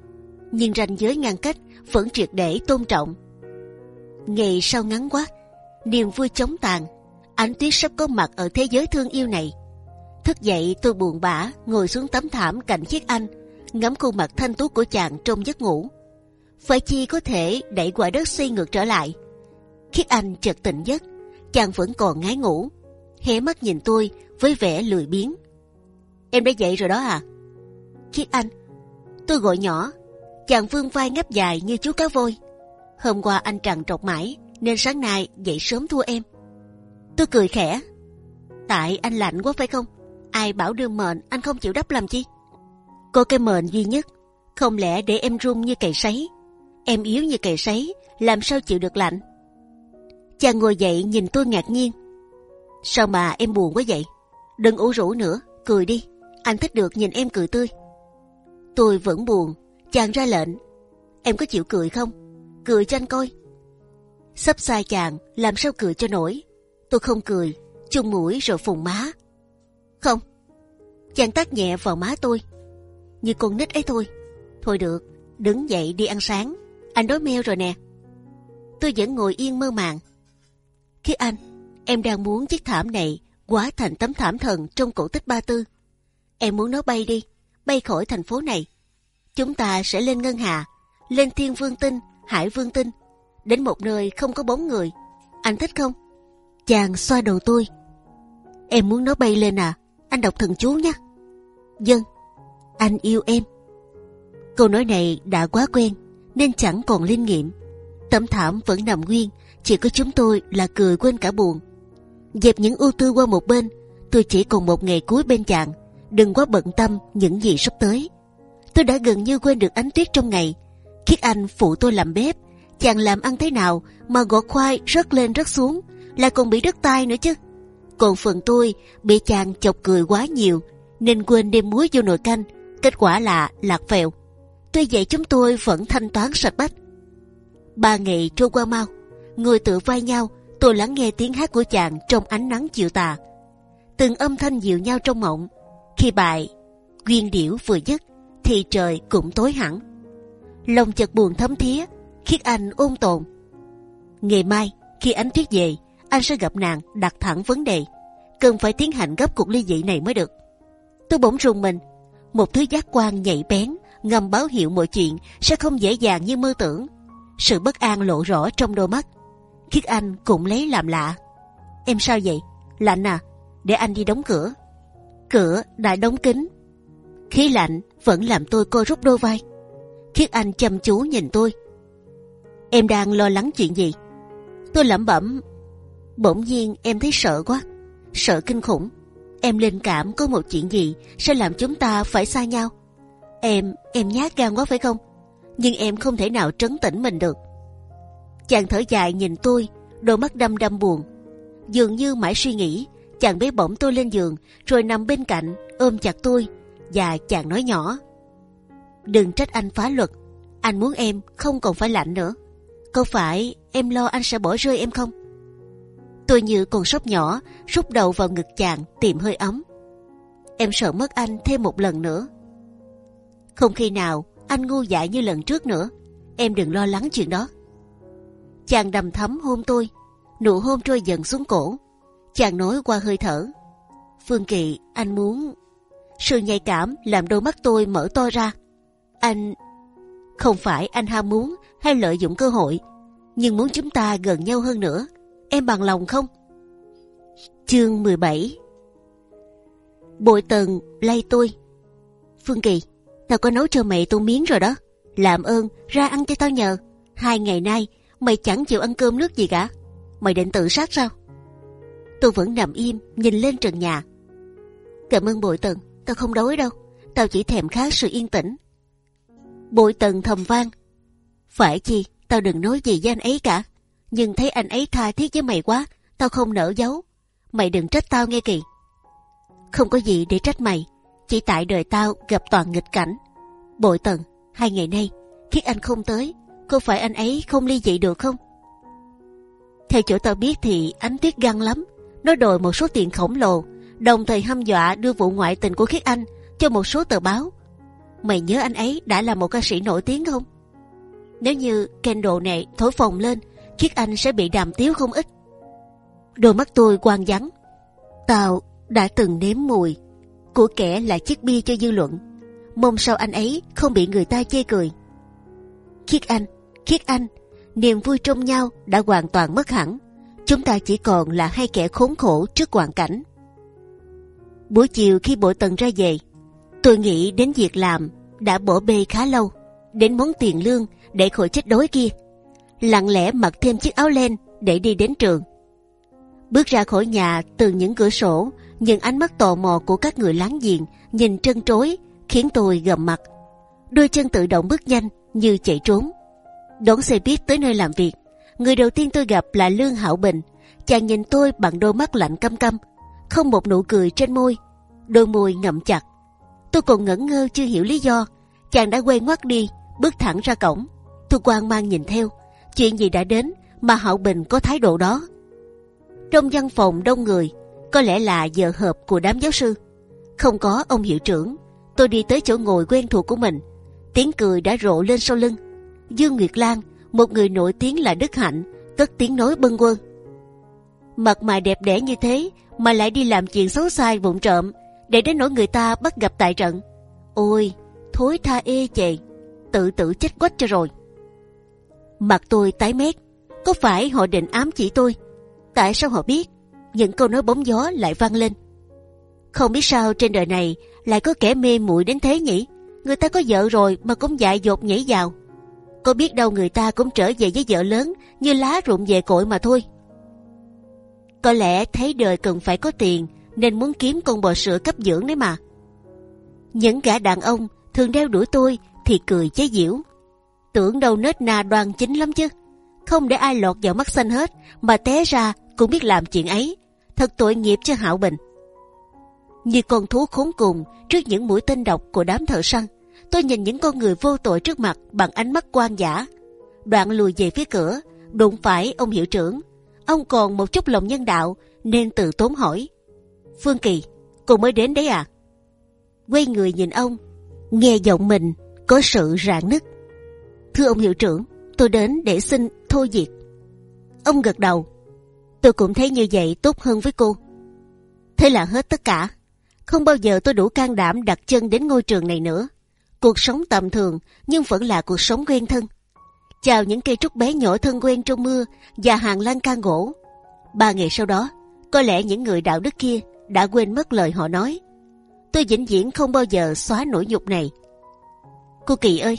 nhưng ranh giới ngăn cách vẫn triệt để tôn trọng. Ngày sau ngắn quá, niềm vui chóng tàn, ánh tuyết sắp có mặt ở thế giới thương yêu này. Thức dậy tôi buồn bã ngồi xuống tấm thảm cạnh chiếc anh, ngắm khuôn mặt thanh tú của chàng trong giấc ngủ. Phải chi có thể đẩy quả đất xoay ngược trở lại. Khiết anh chợt tỉnh giấc, chàng vẫn còn ngái ngủ, hé mắt nhìn tôi với vẻ lười biếng. Em đã dậy rồi đó à? Khiết anh, tôi gọi nhỏ, chàng vương vai ngáp dài như chú cá voi. Hôm qua anh trằn trọc mãi, nên sáng nay dậy sớm thua em. Tôi cười khẽ. Tại anh lạnh quá phải không? Ai bảo đưa mệnh anh không chịu đắp làm chi? Có cái mệnh duy nhất, không lẽ để em run như cày sấy? Em yếu như cày sấy, làm sao chịu được lạnh? Chàng ngồi dậy nhìn tôi ngạc nhiên. Sao mà em buồn quá vậy? Đừng ủ rũ nữa, cười đi. Anh thích được nhìn em cười tươi. Tôi vẫn buồn, chàng ra lệnh. Em có chịu cười không? Cười cho anh coi. Sắp sai chàng, làm sao cười cho nổi? Tôi không cười, chung mũi rồi phùng má. Không, chàng tác nhẹ vào má tôi, như con nít ấy thôi. Thôi được, đứng dậy đi ăn sáng. Anh đói meo rồi nè. Tôi vẫn ngồi yên mơ màng. Khi anh, em đang muốn chiếc thảm này quá thành tấm thảm thần trong cổ tích ba tư. Em muốn nó bay đi, bay khỏi thành phố này. Chúng ta sẽ lên ngân hà, lên thiên vương tinh, hải vương tinh, đến một nơi không có bóng người. Anh thích không? Chàng xoa đầu tôi. Em muốn nó bay lên à? Anh đọc thần chú nhé. Dân, anh yêu em. Câu nói này đã quá quen nên chẳng còn linh nghiệm. Tấm thảm vẫn nằm nguyên, chỉ có chúng tôi là cười quên cả buồn. Dẹp những ưu tư qua một bên, tôi chỉ còn một ngày cuối bên chàng. Đừng quá bận tâm những gì sắp tới. Tôi đã gần như quên được ánh tuyết trong ngày. Khiết Anh phụ tôi làm bếp, chàng làm ăn thế nào mà gọt khoai rớt lên rớt xuống, là còn bị đứt tay nữa chứ. Còn phần tôi bị chàng chọc cười quá nhiều, nên quên đem muối vô nồi canh. Kết quả là lạc phèo. Tuy vậy chúng tôi vẫn thanh toán sạch bách. Ba ngày trôi qua mau, người tự vai nhau, tôi lắng nghe tiếng hát của chàng trong ánh nắng chiều tà. Từng âm thanh dịu nhau trong mộng. Khi bài Quyên điểu vừa dứt, thì trời cũng tối hẳn. Lòng chợt buồn thấm thía, khiết anh ôn tồn. Ngày mai khi ánh tuyết về, anh sẽ gặp nàng đặt thẳng vấn đề, cần phải tiến hành gấp cuộc ly dị này mới được. Tôi bỗng rùng mình, một thứ giác quan nhạy bén ngầm báo hiệu mọi chuyện sẽ không dễ dàng như mơ tưởng. Sự bất an lộ rõ trong đôi mắt. Khiết Anh cũng lấy làm lạ. Em sao vậy? Lạnh à? Để anh đi đóng cửa. Cửa đã đóng kín. Khí lạnh vẫn làm tôi co rút đôi vai. Khiết Anh chăm chú nhìn tôi. Em đang lo lắng chuyện gì? Tôi lẩm bẩm. Bỗng nhiên em thấy sợ quá, sợ kinh khủng. Em linh cảm có một chuyện gì sẽ làm chúng ta phải xa nhau. Em, em nhát gan quá phải không? Nhưng em không thể nào trấn tĩnh mình được. Chàng thở dài nhìn tôi, đôi mắt đăm đăm buồn. Dường như mãi suy nghĩ, chàng bế bổng tôi lên giường, rồi nằm bên cạnh ôm chặt tôi và chàng nói nhỏ: đừng trách anh phá luật, anh muốn em không còn phải lạnh nữa. Có phải em lo anh sẽ bỏ rơi em không? Tôi như con sóc nhỏ rút đầu vào ngực chàng tìm hơi ấm. Em sợ mất anh thêm một lần nữa. Không khi nào anh ngu dại như lần trước nữa. Em đừng lo lắng chuyện đó. Chàng đầm thấm hôn tôi, nụ hôn trôi dần xuống cổ. Chàng nói qua hơi thở. Phương Kỳ, anh muốn... Sự nhạy cảm làm đôi mắt tôi mở to ra. Anh... Không phải anh ham muốn hay lợi dụng cơ hội, nhưng muốn chúng ta gần nhau hơn nữa. Em bằng lòng không? Chương 17 Bội tần lay tôi. Phương Kỳ, tao có nấu cho mẹ tô miếng rồi đó. Làm ơn ra ăn cho tao nhờ. Hai ngày nay mày chẳng chịu ăn cơm nước gì cả. Mày định tự sát sao? Tôi vẫn nằm im nhìn lên trần nhà. Cảm ơn bội tần, tao không đói đâu. Tao chỉ thèm khát sự yên tĩnh. Bội tần thầm vang. Phải chi, tao đừng nói gì với anh ấy cả. Nhưng thấy anh ấy tha thiết với mày quá, tao không nỡ giấu. Mày đừng trách tao nghe kỳ. Không có gì để trách mày, chỉ tại đời tao gặp toàn nghịch cảnh. Bội tần, hai ngày nay, khiết anh không tới, có phải anh ấy không ly dị được không? Theo chỗ tao biết thì ánh tuyết găng lắm. Nó đòi một số tiền khổng lồ, đồng thời hăm dọa đưa vụ ngoại tình của Khiết Anh cho một số tờ báo. Mày nhớ anh ấy đã là một ca sĩ nổi tiếng không? Nếu như Kendall này thổi phồng lên, Khiết Anh sẽ bị đàm tiếu không ít. Đôi mắt tôi quan vắng. Tao đã từng nếm mùi của kẻ là chiếc bia cho dư luận. Mong sao anh ấy không bị người ta chê cười. Khiết Anh, Khiết Anh, niềm vui trong nhau đã hoàn toàn mất hẳn. Chúng ta chỉ còn là hai kẻ khốn khổ trước hoàn cảnh. Buổi chiều khi bộ tần ra về, tôi nghĩ đến việc làm đã bỏ bê khá lâu, đến món tiền lương để khỏi chết đói kia, lặng lẽ mặc thêm chiếc áo len để đi đến trường. Bước ra khỏi nhà từ những cửa sổ, những ánh mắt tò mò của các người láng giềng nhìn trân trối khiến tôi gầm mặt. Đôi chân tự động bước nhanh như chạy trốn. Đón xe buýt tới nơi làm việc, người đầu tiên tôi gặp là Lương Hảo Bình. Chàng nhìn tôi bằng đôi mắt lạnh căm căm, không một nụ cười trên môi, đôi môi ngậm chặt. Tôi còn ngẩn ngơ chưa hiểu lý do, chàng đã quay ngoắt đi, bước thẳng ra cổng. Tôi quan mang nhìn theo, chuyện gì đã đến mà hậu Bình có thái độ đó. Trong văn phòng đông người, có lẽ là giờ họp của đám giáo sư. Không có ông hiệu trưởng, tôi đi tới chỗ ngồi quen thuộc của mình. Tiếng cười đã rộ lên sau lưng. Dương Nguyệt Lan, một người nổi tiếng là Đức Hạnh, cất tiếng nói bâng quơ. Mặt mày đẹp đẽ như thế mà lại đi làm chuyện xấu xa vụng trộm, để đến nỗi người ta bắt gặp tại trận. Ôi, thối tha ê chề, tự tử chết quách cho rồi. Mặt tôi tái mét, có phải họ định ám chỉ tôi? Tại sao họ biết? Những câu nói bóng gió lại vang lên. Không biết sao trên đời này lại có kẻ mê muội đến thế nhỉ? Người ta có vợ rồi mà cũng dại dột nhảy vào. Có biết đâu người ta cũng trở về với vợ lớn như lá rụng về cội mà thôi. Có lẽ thấy đời cần phải có tiền nên muốn kiếm con bò sữa cấp dưỡng đấy mà. Những gã đàn ông thường đeo đuổi tôi thì cười chế giễu. Tưởng đâu nết na đoan chính lắm chứ. Không để ai lọt vào mắt xanh hết mà té ra cũng biết làm chuyện ấy. Thật tội nghiệp cho Hạo Bình. Như con thú khốn cùng trước những mũi tên độc của đám thợ săn, tôi nhìn những con người vô tội trước mặt bằng ánh mắt quan giả. Đoạn lùi về phía cửa, đụng phải ông hiệu trưởng. Ông còn một chút lòng nhân đạo nên tự tốn hỏi: Phương Kỳ, cô mới đến đấy à? Quay người nhìn ông, nghe giọng mình có sự rạn nứt. Thưa ông hiệu trưởng, tôi đến để xin thôi việc. Ông gật đầu. Tôi cũng thấy như vậy tốt hơn với cô. Thế là hết tất cả. Không bao giờ tôi đủ can đảm đặt chân đến ngôi trường này nữa. Cuộc sống tầm thường nhưng vẫn là cuộc sống quen thân. Chào những cây trúc bé nhỏ thân quen trong mưa và hàng lan can gỗ. Ba ngày sau đó, có lẽ những người đạo đức kia đã quên mất lời họ nói. Tôi vĩnh viễn không bao giờ xóa nỗi nhục này. Cô Kỳ ơi,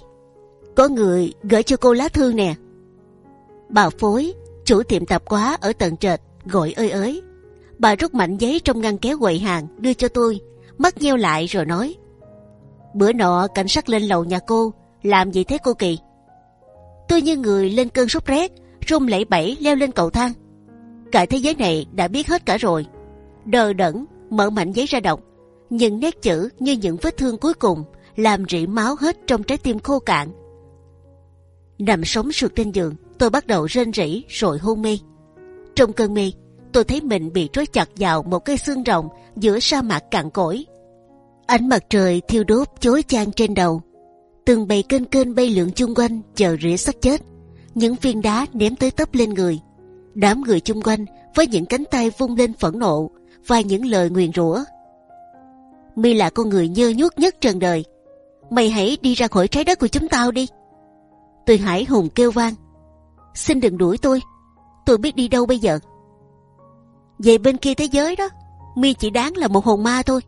có người gửi cho cô lá thư nè. Bà phối, chủ tiệm tạp hóa ở tầng trệt, gọi ơi ới. Bà rút mạnh giấy trong ngăn kéo quầy hàng đưa cho tôi, mắt nheo lại rồi nói: bữa nọ cảnh sát lên lầu nhà cô, làm gì thế cô Kỳ? Tôi như người lên cơn sốt rét, run lẩy bẩy leo lên cầu thang. Cả thế giới này đã biết hết cả rồi. Đờ đẫn mở mạnh giấy ra đọc, những nét chữ như những vết thương cuối cùng làm rỉ máu hết trong trái tim khô cạn. Nằm sống sượt trên giường, tôi bắt đầu rên rỉ rồi hôn mê. Trong cơn mê, tôi thấy mình bị trói chặt vào một cây xương rồng giữa sa mạc cạn cỗi. Ánh mặt trời thiêu đốt chói chang trên đầu, từng bầy kênh kênh bay lượn chung quanh chờ rỉa xác chết. Những viên đá ném tới tấp lên người, đám người chung quanh với những cánh tay vung lên phẫn nộ và những lời nguyền rủa. Mi là con người nhơ nhuốc nhất trần đời, mày hãy đi ra khỏi trái đất của chúng tao đi. Tôi hải hùng kêu vang, xin đừng đuổi tôi, tôi biết đi đâu bây giờ. Về bên kia thế giới đó, mi chỉ đáng là một hồn ma thôi.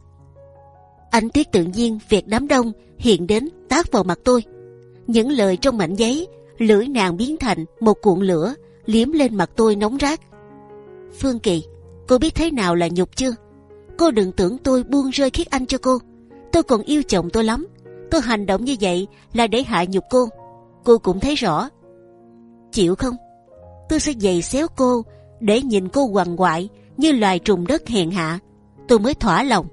anh tuyết tự nhiên việc đám đông hiện đến tác vào mặt tôi. Những lời trong mảnh giấy, lưỡi nàng biến thành một cuộn lửa liếm lên mặt tôi nóng rát. Phương Kỳ, cô biết thế nào là nhục chưa? Cô đừng tưởng tôi buông rơi khiết anh cho cô. Tôi còn yêu chồng tôi lắm. Tôi hành động như vậy là để hạ nhục cô. Cô cũng thấy rõ. Chịu không? Tôi sẽ giày xéo cô để nhìn cô quằn quại như loài trùng đất hèn hạ. Tôi mới thỏa lòng.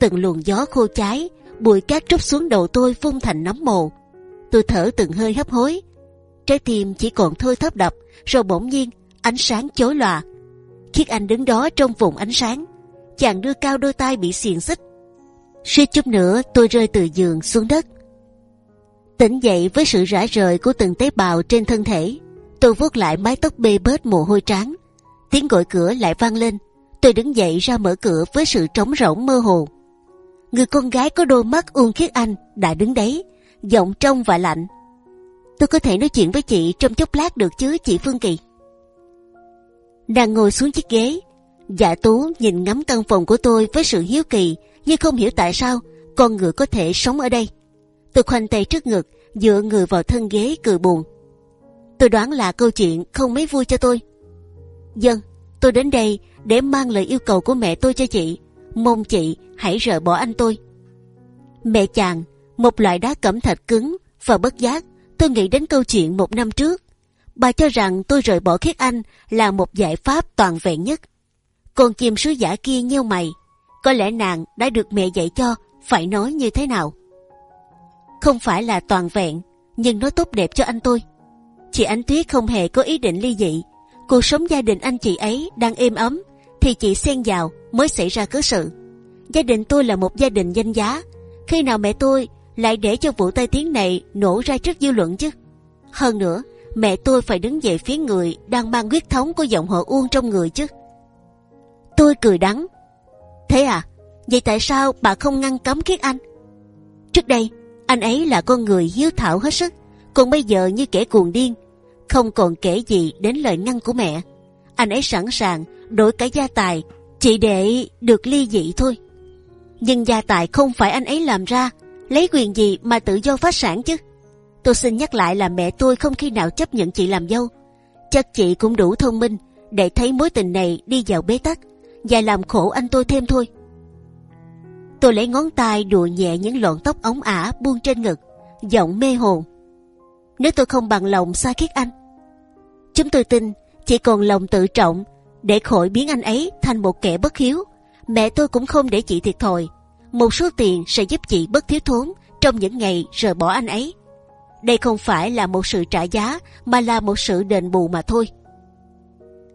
Từng luồng gió khô cháy, bụi cát trút xuống đầu tôi phun thành nấm mồ. Tôi thở từng hơi hấp hối. Trái tim chỉ còn thôi thấp đập, rồi bỗng nhiên ánh sáng chói lòa. Khiết Anh đứng đó trong vùng ánh sáng, chàng đưa cao đôi tay bị xiềng xích. suýt chút nữa tôi rơi từ giường xuống đất. Tỉnh dậy với sự rã rời của từng tế bào trên thân thể, tôi vuốt lại mái tóc bê bết mồ hôi trắng. Tiếng gọi cửa lại vang lên. Tôi đứng dậy ra mở cửa với sự trống rỗng mơ hồ. Người con gái có đôi mắt Uông Khiết Anh đã đứng đấy, giọng trong và lạnh. Tôi có thể nói chuyện với chị trong chốc lát được chứ chị Phương Kỳ? Đang ngồi xuống chiếc ghế, Dạ Tú nhìn ngắm căn phòng của tôi với sự hiếu kỳ, nhưng không hiểu tại sao con người có thể sống ở đây. Tôi khoanh tay trước ngực, dựa người vào thân ghế cười buồn. Tôi đoán là câu chuyện không mấy vui cho tôi. Dân, tôi đến đây để mang lời yêu cầu của mẹ tôi cho chị. Mong chị hãy rời bỏ anh tôi. Mẹ chàng, một loại đá cẩm thạch cứng và bất giác, Tôi nghĩ đến câu chuyện một năm trước. Bà cho rằng tôi rời bỏ Khiết Anh là một giải pháp toàn vẹn nhất. Con chim sứ giả kia nheo mày. Có lẽ nàng đã được mẹ dạy cho phải nói như thế nào. Không phải là toàn vẹn, nhưng nó tốt đẹp cho anh tôi. Chị Ánh Tuyết không hề có ý định ly dị. Cuộc sống gia đình anh chị ấy đang êm ấm, thì chị xen vào mới xảy ra cớ sự. Gia đình tôi là một gia đình danh giá. Khi nào mẹ tôi lại để cho vụ tai tiếng này nổ ra trước dư luận chứ? Hơn nữa, mẹ tôi phải đứng về phía người đang mang huyết thống của dòng họ Uông trong người chứ. Tôi cười đắng. Thế à? Vậy tại sao bà không ngăn cấm kiết Anh? Trước đây, anh ấy là con người hiếu thảo hết sức, còn bây giờ như kẻ cuồng điên, không còn kể gì đến lời ngăn của mẹ. Anh ấy sẵn sàng đổi cả gia tài chỉ để được ly dị thôi. Nhưng gia tài không phải anh ấy làm ra, lấy quyền gì mà tự do phát sản chứ? Tôi xin nhắc lại là mẹ tôi không khi nào chấp nhận chị làm dâu. Chắc chị cũng đủ thông minh để thấy mối tình này đi vào bế tắc và làm khổ anh tôi thêm thôi. Tôi lấy ngón tay đùa nhẹ những lọn tóc ống ả buông trên ngực, giọng mê hồn. Nếu tôi không bằng lòng xa khiết anh, chúng tôi tin chỉ còn lòng tự trọng để khỏi biến anh ấy thành một kẻ bất hiếu. Mẹ tôi cũng không để chị thiệt thòi. Một số tiền sẽ giúp chị bất thiếu thốn trong những ngày rời bỏ anh ấy. Đây không phải là một sự trả giá mà là một sự đền bù mà thôi.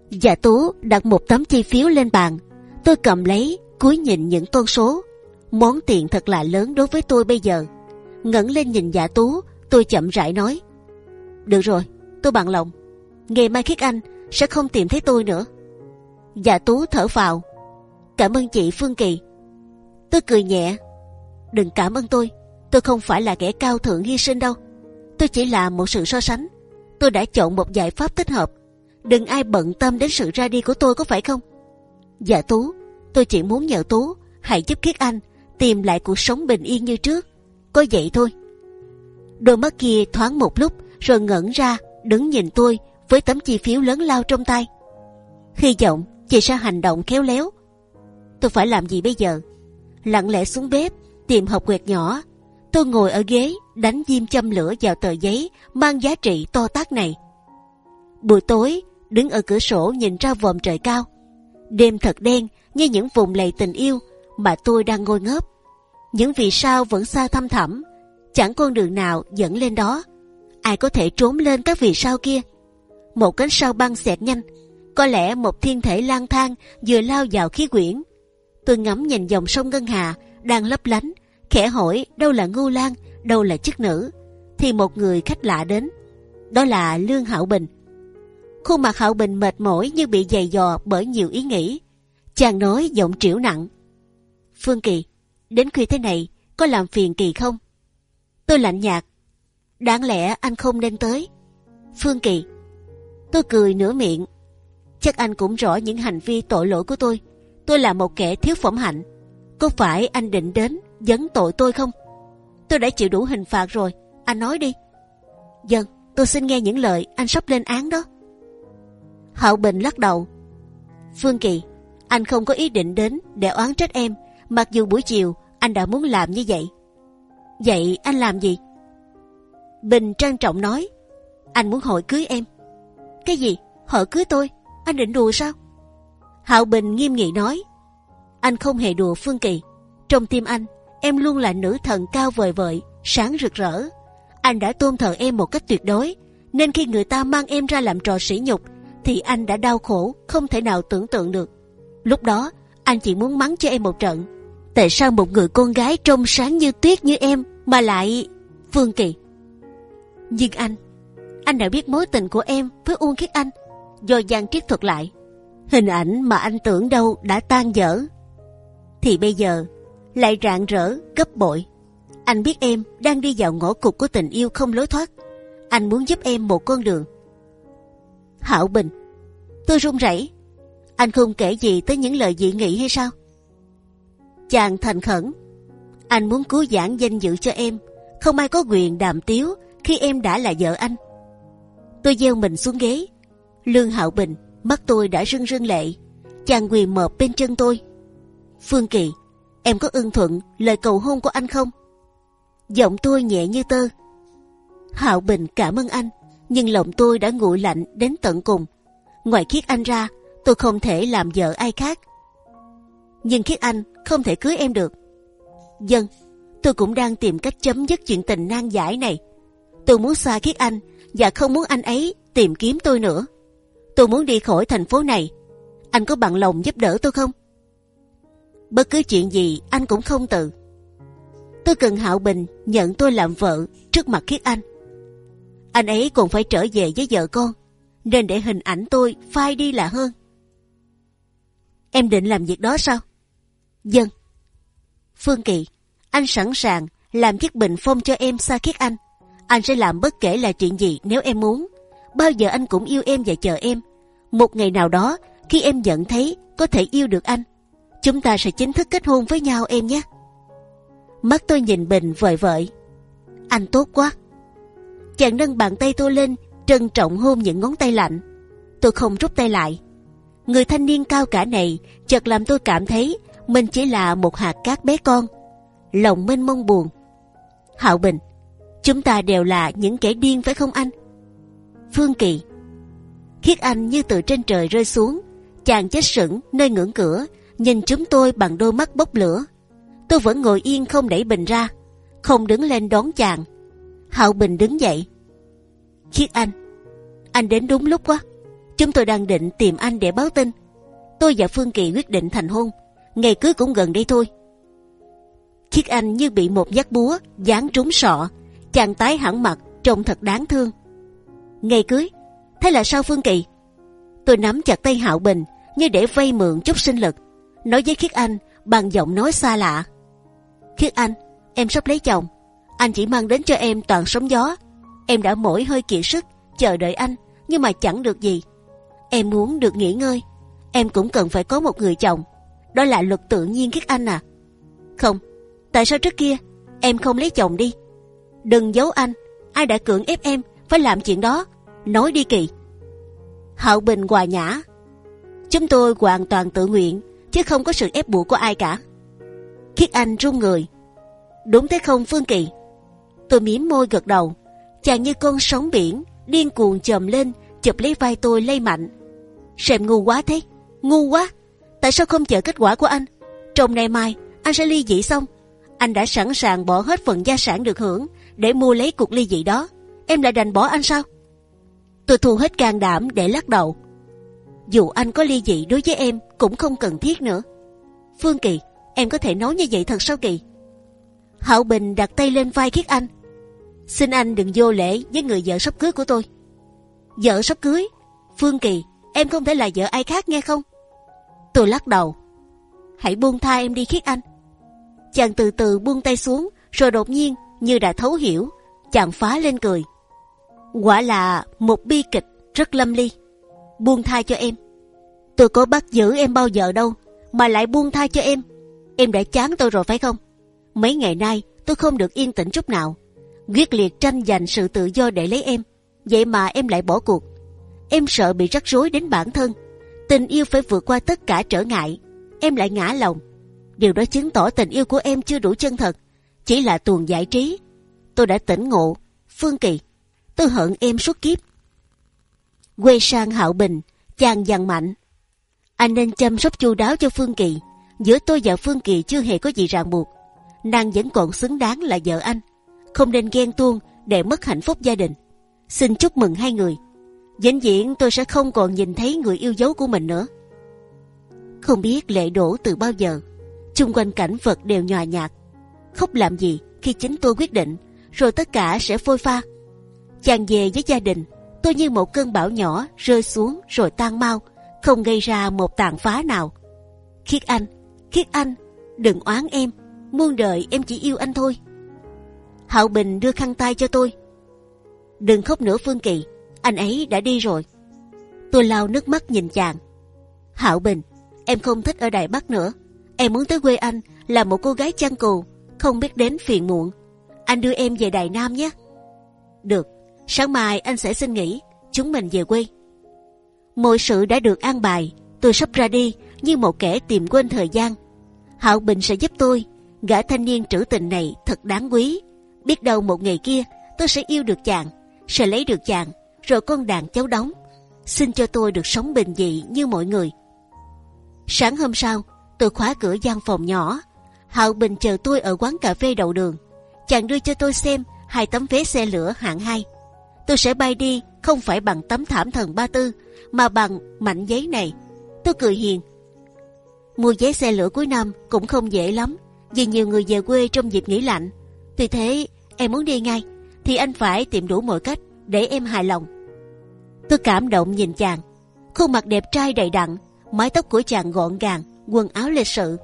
Dạ Tú đặt một tấm chi phiếu lên bàn. Tôi cầm lấy, cúi nhìn những con số. Món tiền thật là lớn đối với tôi bây giờ. ngẩng lên nhìn Dạ Tú, tôi chậm rãi nói: được rồi, tôi bằng lòng. Ngày mai khiết anh sẽ không tìm thấy tôi nữa. Dạ Tú thở phào. Cảm ơn chị Phương Kỳ. Tôi cười nhẹ. Đừng cảm ơn tôi. Tôi không phải là kẻ cao thượng hy sinh đâu. Tôi chỉ là một sự so sánh. Tôi đã chọn một giải pháp thích hợp. Đừng ai bận tâm đến sự ra đi của tôi có phải không? Dạ Tú, tôi chỉ muốn nhờ Tú hãy giúp Khiết Anh tìm lại cuộc sống bình yên như trước. Có vậy thôi. Đôi mắt kia thoáng một lúc, rồi ngẩn ra, đứng nhìn tôi, với tấm chi phiếu lớn lao trong tay. Hy vọng chị sẽ hành động khéo léo. Tôi phải làm gì bây giờ? Lặng lẽ xuống bếp, tìm hộp quẹt nhỏ. Tôi ngồi ở ghế, đánh diêm châm lửa vào tờ giấy mang giá trị to tát này. Buổi tối, đứng ở cửa sổ nhìn ra vòm trời cao. Đêm thật đen như những vùng lầy tình yêu mà tôi đang ngồi ngớp. Những vì sao vẫn xa thăm thẳm, chẳng con đường nào dẫn lên đó. Ai có thể trốn lên các vì sao kia? Một cánh sao băng xẹt nhanh, có lẽ một thiên thể lang thang vừa lao vào khí quyển. Tôi ngắm nhìn dòng sông ngân hà đang lấp lánh, khẽ hỏi đâu là ngưu lang, đâu là chức nữ, thì một người khách lạ đến. Đó là Lương Hạo Bình. Khuôn mặt Hạo Bình mệt mỏi như bị dày dò bởi nhiều ý nghĩ. Chàng nói giọng triểu nặng. Phương Kỳ, đến khuya thế này có làm phiền Kỳ không? Tôi lạnh nhạt. Đáng lẽ anh không nên tới. Phương Kỳ. Tôi cười nửa miệng. Chắc anh cũng rõ những hành vi tội lỗi của tôi. Tôi là một kẻ thiếu phẩm hạnh. Có phải anh định đến dấn tội tôi không? Tôi đã chịu đủ hình phạt rồi. Anh nói đi. Dân, tôi xin nghe những lời anh sắp lên án đó. Hạo Bình lắc đầu. Phương Kỳ, anh không có ý định đến để oán trách em, mặc dù buổi chiều anh đã muốn làm như vậy. Vậy anh làm gì? Bình trang trọng nói, anh muốn hỏi cưới em. Cái gì? Hỏi cưới tôi? Anh định đùa sao? Hạo Bình nghiêm nghị nói, anh không hề đùa Phương Kỳ. Trong tim anh, em luôn là nữ thần cao vời vợi, sáng rực rỡ. Anh đã tôn thờ em một cách tuyệt đối, nên khi người ta mang em ra làm trò sỉ nhục, thì anh đã đau khổ không thể nào tưởng tượng được. Lúc đó, anh chỉ muốn mắng cho em một trận. Tại sao một người con gái trong sáng như tuyết như em mà lại Phương Kỳ? Nhưng anh, anh đã biết mối tình của em với Uông Khiết Anh do Giang Triết thuật lại. Hình ảnh mà anh tưởng đâu đã tan dở, thì bây giờ lại rạng rỡ gấp bội. Anh biết em đang đi vào ngõ cụt của tình yêu không lối thoát. Anh muốn giúp em một con đường. Hảo Bình, tôi run rẩy. Anh không kể gì tới những lời dị nghị hay sao? Chàng thành khẩn. Anh muốn cứu giảng danh dự cho em. Không ai có quyền đàm tiếu khi em đã là vợ anh. Tôi gieo mình xuống ghế. Lương Hạo Bình, mắt tôi đã rưng rưng lệ. Chàng quỳ mọp bên chân tôi. Phương Kỳ, em có ưng thuận lời cầu hôn của anh không? Giọng tôi nhẹ như tơ. Hạo Bình cảm ơn anh, nhưng lòng tôi đã nguội lạnh đến tận cùng. Ngoài Khiết Anh ra, tôi không thể làm vợ ai khác. Nhưng Khiết Anh không thể cưới em được. Dân, tôi cũng đang tìm cách chấm dứt chuyện tình nan giải này. Tôi muốn xa kiết Anh và không muốn anh ấy tìm kiếm tôi nữa. Tôi muốn đi khỏi thành phố này. Anh có bằng lòng giúp đỡ tôi không? Bất cứ chuyện gì anh cũng không từ. Tôi cần Hạo Bình nhận tôi làm vợ trước mặt Khiết Anh. Anh ấy còn phải trở về với vợ con, nên để hình ảnh tôi phai đi là hơn. Em định làm việc đó sao? Dân. Phương Kỳ, anh sẵn sàng làm chiếc bình phong cho em xa Khiết Anh. Anh sẽ làm bất kể là chuyện gì nếu em muốn. Bao giờ anh cũng yêu em và chờ em. Một ngày nào đó, khi em nhận thấy có thể yêu được anh, chúng ta sẽ chính thức kết hôn với nhau em nhé. Mắt tôi nhìn Bình vời vợi. Anh tốt quá. Chàng nâng bàn tay tôi lên, trân trọng hôn những ngón tay lạnh. Tôi không rút tay lại. Người thanh niên cao cả này chợt làm tôi cảm thấy mình chỉ là một hạt cát bé con. Lòng mênh mông buồn. Hạo Bình, chúng ta đều là những kẻ điên phải không anh? Phương Kỳ, khiết anh như từ trên trời rơi xuống, chàng chết sững nơi ngưỡng cửa, nhìn chúng tôi bằng đôi mắt bốc lửa. Tôi vẫn ngồi yên không đẩy bình ra, không đứng lên đón chàng. Hạo Bình đứng dậy. Khiết anh, anh đến đúng lúc quá. Chúng tôi đang định tìm anh để báo tin. Tôi và Phương Kỳ quyết định thành hôn. Ngày cưới cũng gần đây thôi. Khiết anh như bị một giác búa giáng trúng sọ, chàng tái hẳn mặt trông thật đáng thương. Ngày cưới, thế là sao Phương Kỳ? Tôi nắm chặt tay Hạo Bình như để vay mượn chút sinh lực, nói với Khiết Anh bằng giọng nói xa lạ. Khiết Anh, em sắp lấy chồng, anh chỉ mang đến cho em toàn sóng gió. Em đã mỏi hơi kiệt sức chờ đợi anh, nhưng mà chẳng được gì. Em muốn được nghỉ ngơi, em cũng cần phải có một người chồng. Đó là luật tự nhiên Khiết Anh à. Không, tại sao trước kia em không lấy chồng đi? Đừng giấu anh, ai đã cưỡng ép em phải làm chuyện đó? Nói đi kỳ. hậu Bình hòa nhã. Chúng tôi hoàn toàn tự nguyện, chứ không có sự ép buộc của ai cả. Khiết Anh run người. Đúng thế không Phương Kỳ? Tôi mím môi gật đầu. Chàng như con sóng biển, điên cuồng chồm lên, chụp lấy vai tôi lay mạnh. Xem ngu quá thế, ngu quá. Tại sao không chờ kết quả của anh? Trong ngày mai, anh sẽ ly dị xong. Anh đã sẵn sàng bỏ hết phần gia sản được hưởng để mua lấy cuộc ly dị đó. Em lại đành bỏ anh sao? Tôi thu hết can đảm để lắc đầu. Dù anh có ly dị đối với em cũng không cần thiết nữa. Phương Kỳ, em có thể nói như vậy thật sao Kỳ? Hạo Bình đặt tay lên vai Khiết Anh. Xin anh đừng vô lễ với người vợ sắp cưới của tôi. Vợ sắp cưới? Phương Kỳ, em không thể là vợ ai khác nghe không? Tôi lắc đầu. Hãy buông tha em đi Khiết Anh. Chàng từ từ buông tay xuống, rồi đột nhiên như đã thấu hiểu, chàng phá lên cười. Quả là một bi kịch rất lâm ly. Buông tha cho em. Tôi có bắt giữ em bao giờ đâu, mà lại buông tha cho em. Em đã chán tôi rồi phải không? Mấy ngày nay tôi không được yên tĩnh chút nào, quyết liệt tranh giành sự tự do để lấy em. Vậy mà em lại bỏ cuộc. Em sợ bị rắc rối đến bản thân. Tình yêu phải vượt qua tất cả trở ngại. Em lại ngã lòng. Điều đó chứng tỏ tình yêu của em chưa đủ chân thật, chỉ là tuồng giải trí. Tôi đã tỉnh ngộ, Phương Kỳ. Tôi hận em suốt kiếp. Quay sang Hạo Bình, chàng dằn mạnh. Anh nên chăm sóc chu đáo cho Phương Kỳ. Giữa tôi và Phương Kỳ chưa hề có gì ràng buộc nàng vẫn còn xứng đáng là vợ anh, không nên ghen tuông để mất hạnh phúc gia đình. Xin chúc mừng hai người. Vĩnh viễn tôi sẽ không còn nhìn thấy người yêu dấu của mình nữa. Không biết lệ đổ từ bao giờ, chung quanh cảnh vật đều nhòa nhạt. Khóc làm gì khi chính tôi quyết định, rồi tất cả sẽ phôi pha. Chàng về với gia đình, tôi như một cơn bão nhỏ rơi xuống rồi tan mau, không gây ra một tàn phá nào. Khiết anh, khiết anh, đừng oán em muôn đời em chỉ yêu anh thôi. Hạo Bình đưa khăn tay cho tôi. Đừng khóc nữa Phương Kỳ, anh ấy đã đi rồi. Tôi lau nước mắt nhìn chàng. Hạo Bình, em không thích ở Đài Bắc nữa. Em muốn tới quê anh là một cô gái chăn cù, không biết đến phiền muộn. Anh đưa em về Đài Nam nhé. Được, sáng mai anh sẽ xin nghỉ, chúng mình về quê. Mọi sự đã được an bài, tôi sắp ra đi như một kẻ tìm quên thời gian. Hạo Bình sẽ giúp tôi Gã thanh niên trữ tình này thật đáng quý. Biết đâu một ngày kia tôi sẽ yêu được chàng, sẽ lấy được chàng, rồi con đàn cháu đóng. Xin cho tôi được sống bình dị như mọi người. Sáng hôm sau, tôi khóa cửa gian phòng nhỏ. Hạo Bình chờ tôi ở quán cà phê đầu đường. Chàng đưa cho tôi xem hai tấm vé xe lửa hạng 2. Tôi sẽ bay đi không phải bằng tấm thảm thần ba tư, mà bằng mảnh giấy này. Tôi cười hiền. Mua vé xe lửa cuối năm cũng không dễ lắm, vì nhiều người về quê trong dịp nghỉ lạnh. Vì thế em muốn đi ngay, thì anh phải tìm đủ mọi cách để em hài lòng. Tôi cảm động nhìn chàng, khuôn mặt đẹp trai đầy đặn, mái tóc của chàng gọn gàng, quần áo lịch sự.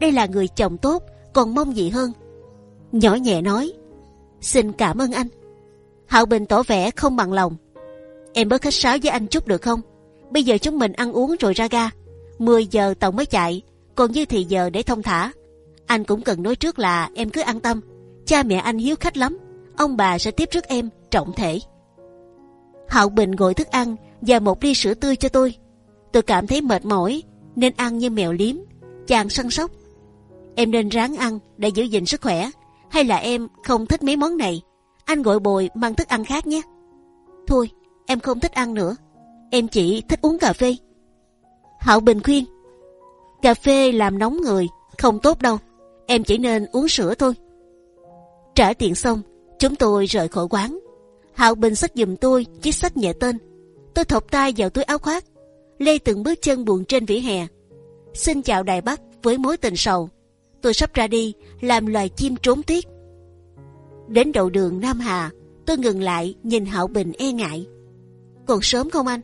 Đây là người chồng tốt, còn mong gì hơn. Nhỏ nhẹ nói, xin cảm ơn anh. Hạo Bình tỏ vẻ không bằng lòng. Em bớt khách sáo với anh chút được không? Bây giờ chúng mình ăn uống rồi ra ga. 10 giờ tàu mới chạy, còn như thì giờ để thông thả. Anh cũng cần nói trước là em cứ an tâm. Cha mẹ anh hiếu khách lắm, ông bà sẽ tiếp trước em trọng thể. Hạo Bình gọi thức ăn và một ly sữa tươi cho tôi. Tôi cảm thấy mệt mỏi nên ăn như mèo liếm. Chàng săn sóc. Em nên ráng ăn để giữ gìn sức khỏe. Hay là em không thích mấy món này? Anh gọi bồi mang thức ăn khác nhé. Thôi, em không thích ăn nữa. Em chỉ thích uống cà phê. Hạo Bình khuyên. Cà phê làm nóng người, không tốt đâu. Em chỉ nên uống sữa thôi. Trả tiền xong, chúng tôi rời khỏi quán. Hạo Bình xách giùm tôi chiếc sách nhẹ tên. Tôi thọc tay vào túi áo khoác, lê từng bước chân buồn trên vỉa hè. Xin chào Đài Bắc với mối tình sầu. Tôi sắp ra đi làm loài chim trốn tiết. Đến đầu đường Nam Hà, tôi ngừng lại nhìn Hạo Bình e ngại. Còn sớm không anh?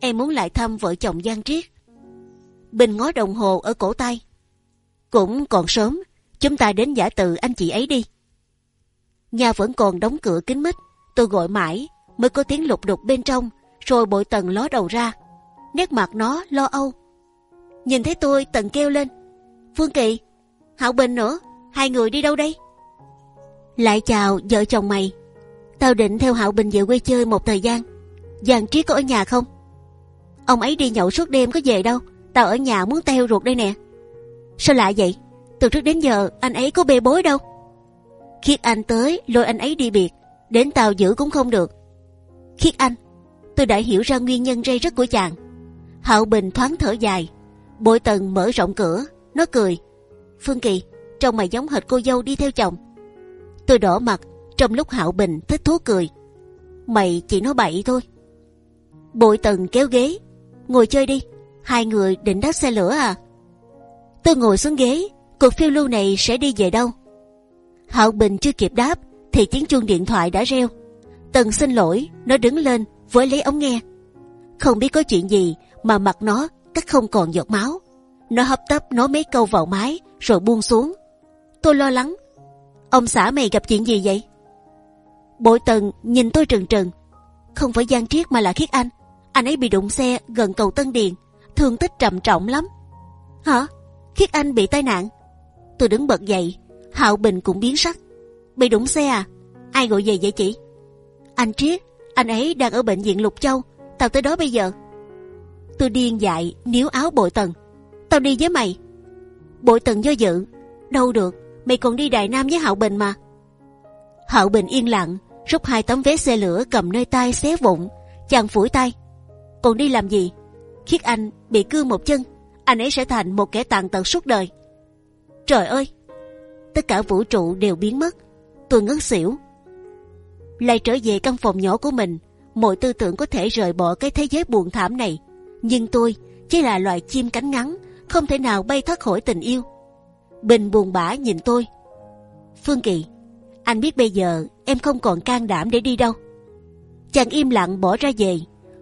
Em muốn lại thăm vợ chồng Giang Triết. Bình ngó đồng hồ ở cổ tay. Cũng còn sớm, chúng ta đến giả từ anh chị ấy đi. Nhà vẫn còn đóng cửa kín mít. Tôi gọi mãi mới có tiếng lục đục bên trong, rồi bội tần ló đầu ra. Nét mặt nó lo âu. Nhìn thấy tôi tần kêu lên. Phương Kỳ, Hạo Bình nữa, hai người đi đâu đây? Lại chào vợ chồng mày. Tao định theo Hạo Bình về quê chơi một thời gian. Giang trí có ở nhà không? Ông ấy đi nhậu suốt đêm có về đâu. Tao ở nhà muốn teo ruột đây nè. Sao lạ vậy? Từ trước đến giờ anh ấy có bê bối đâu. Khiết Anh tới lôi anh ấy đi biệt, đến tàu giữ cũng không được. Khiết Anh, tôi đã hiểu ra nguyên nhân rây rứt của chàng. Hạo Bình thoáng thở dài, bội tần mở rộng cửa, nó cười. Phương Kỳ, trông mày giống hệt cô dâu đi theo chồng. Tôi đỏ mặt, trong lúc Hạo Bình thích thú cười. Mày chỉ nói bậy thôi. Bội tần kéo ghế, ngồi chơi đi. Hai người định đáp xe lửa à? Tôi ngồi xuống ghế, cuộc phiêu lưu này sẽ đi về đâu? Hạo Bình chưa kịp đáp thì tiếng chuông điện thoại đã reo. Tần xin lỗi, nó đứng lên với lấy ống nghe. Không biết có chuyện gì mà mặt nó cắt không còn giọt máu. Nó hấp tấp nói mấy câu vào máy rồi buông xuống. Tôi lo lắng. Ông xã mày gặp chuyện gì vậy? Bội Tần nhìn tôi trừng trừng. Không phải Giang Triết mà là Khiết Anh. Anh ấy bị đụng xe gần cầu Tân Điền, thương tích trầm trọng lắm. Hả? Khiết Anh bị tai nạn. Tôi đứng bật dậy, Hạo Bình cũng biến sắc. Bị đụng xe à? Ai gọi về vậy chị? Anh Triết, anh ấy đang ở bệnh viện Lục Châu. Tao tới đó bây giờ. Tôi điên dại níu áo bội tần. Tao đi với mày. Bội tần do dự. Đâu được, mày còn đi Đài Nam với Hạo Bình mà. Hạo Bình yên lặng, rút hai tấm vé xe lửa cầm nơi tay xé vụn. Chàng phủi tay. Còn đi làm gì? Khiết Anh bị cưa một chân, anh ấy sẽ thành một kẻ tàn tật suốt đời. Trời ơi! tất cả vũ trụ đều biến mất. Tôi ngất xỉu. Lại trở về căn phòng nhỏ của mình, mọi tư tưởng có thể rời bỏ cái thế giới buồn thảm này. Nhưng tôi chỉ là loài chim cánh ngắn, không thể nào bay thoát khỏi tình yêu. Bình buồn bã nhìn tôi. Phương Kỳ, anh biết bây giờ em không còn can đảm để đi đâu. Chàng im lặng bỏ ra về,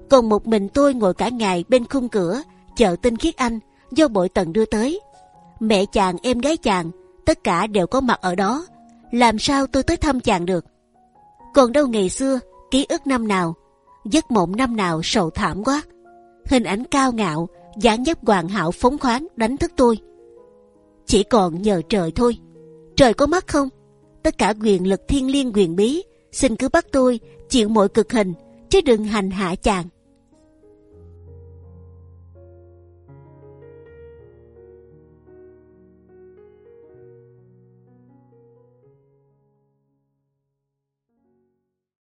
còn một mình tôi ngồi cả ngày bên khung cửa chờ tin khiết anh do bội tần đưa tới. Mẹ chàng, em gái chàng tất cả đều có mặt ở đó. Làm sao tôi tới thăm chàng được? Còn đâu ngày xưa, ký ức năm nào, giấc mộng năm nào sầu thảm quá. Hình ảnh cao ngạo, dáng dấp hoàn hảo phóng khoáng đánh thức tôi. Chỉ còn nhờ trời thôi. Trời có mắt không? Tất cả quyền lực thiên liêng quyền bí, xin cứ bắt tôi chịu mọi cực hình, chứ đừng hành hạ chàng.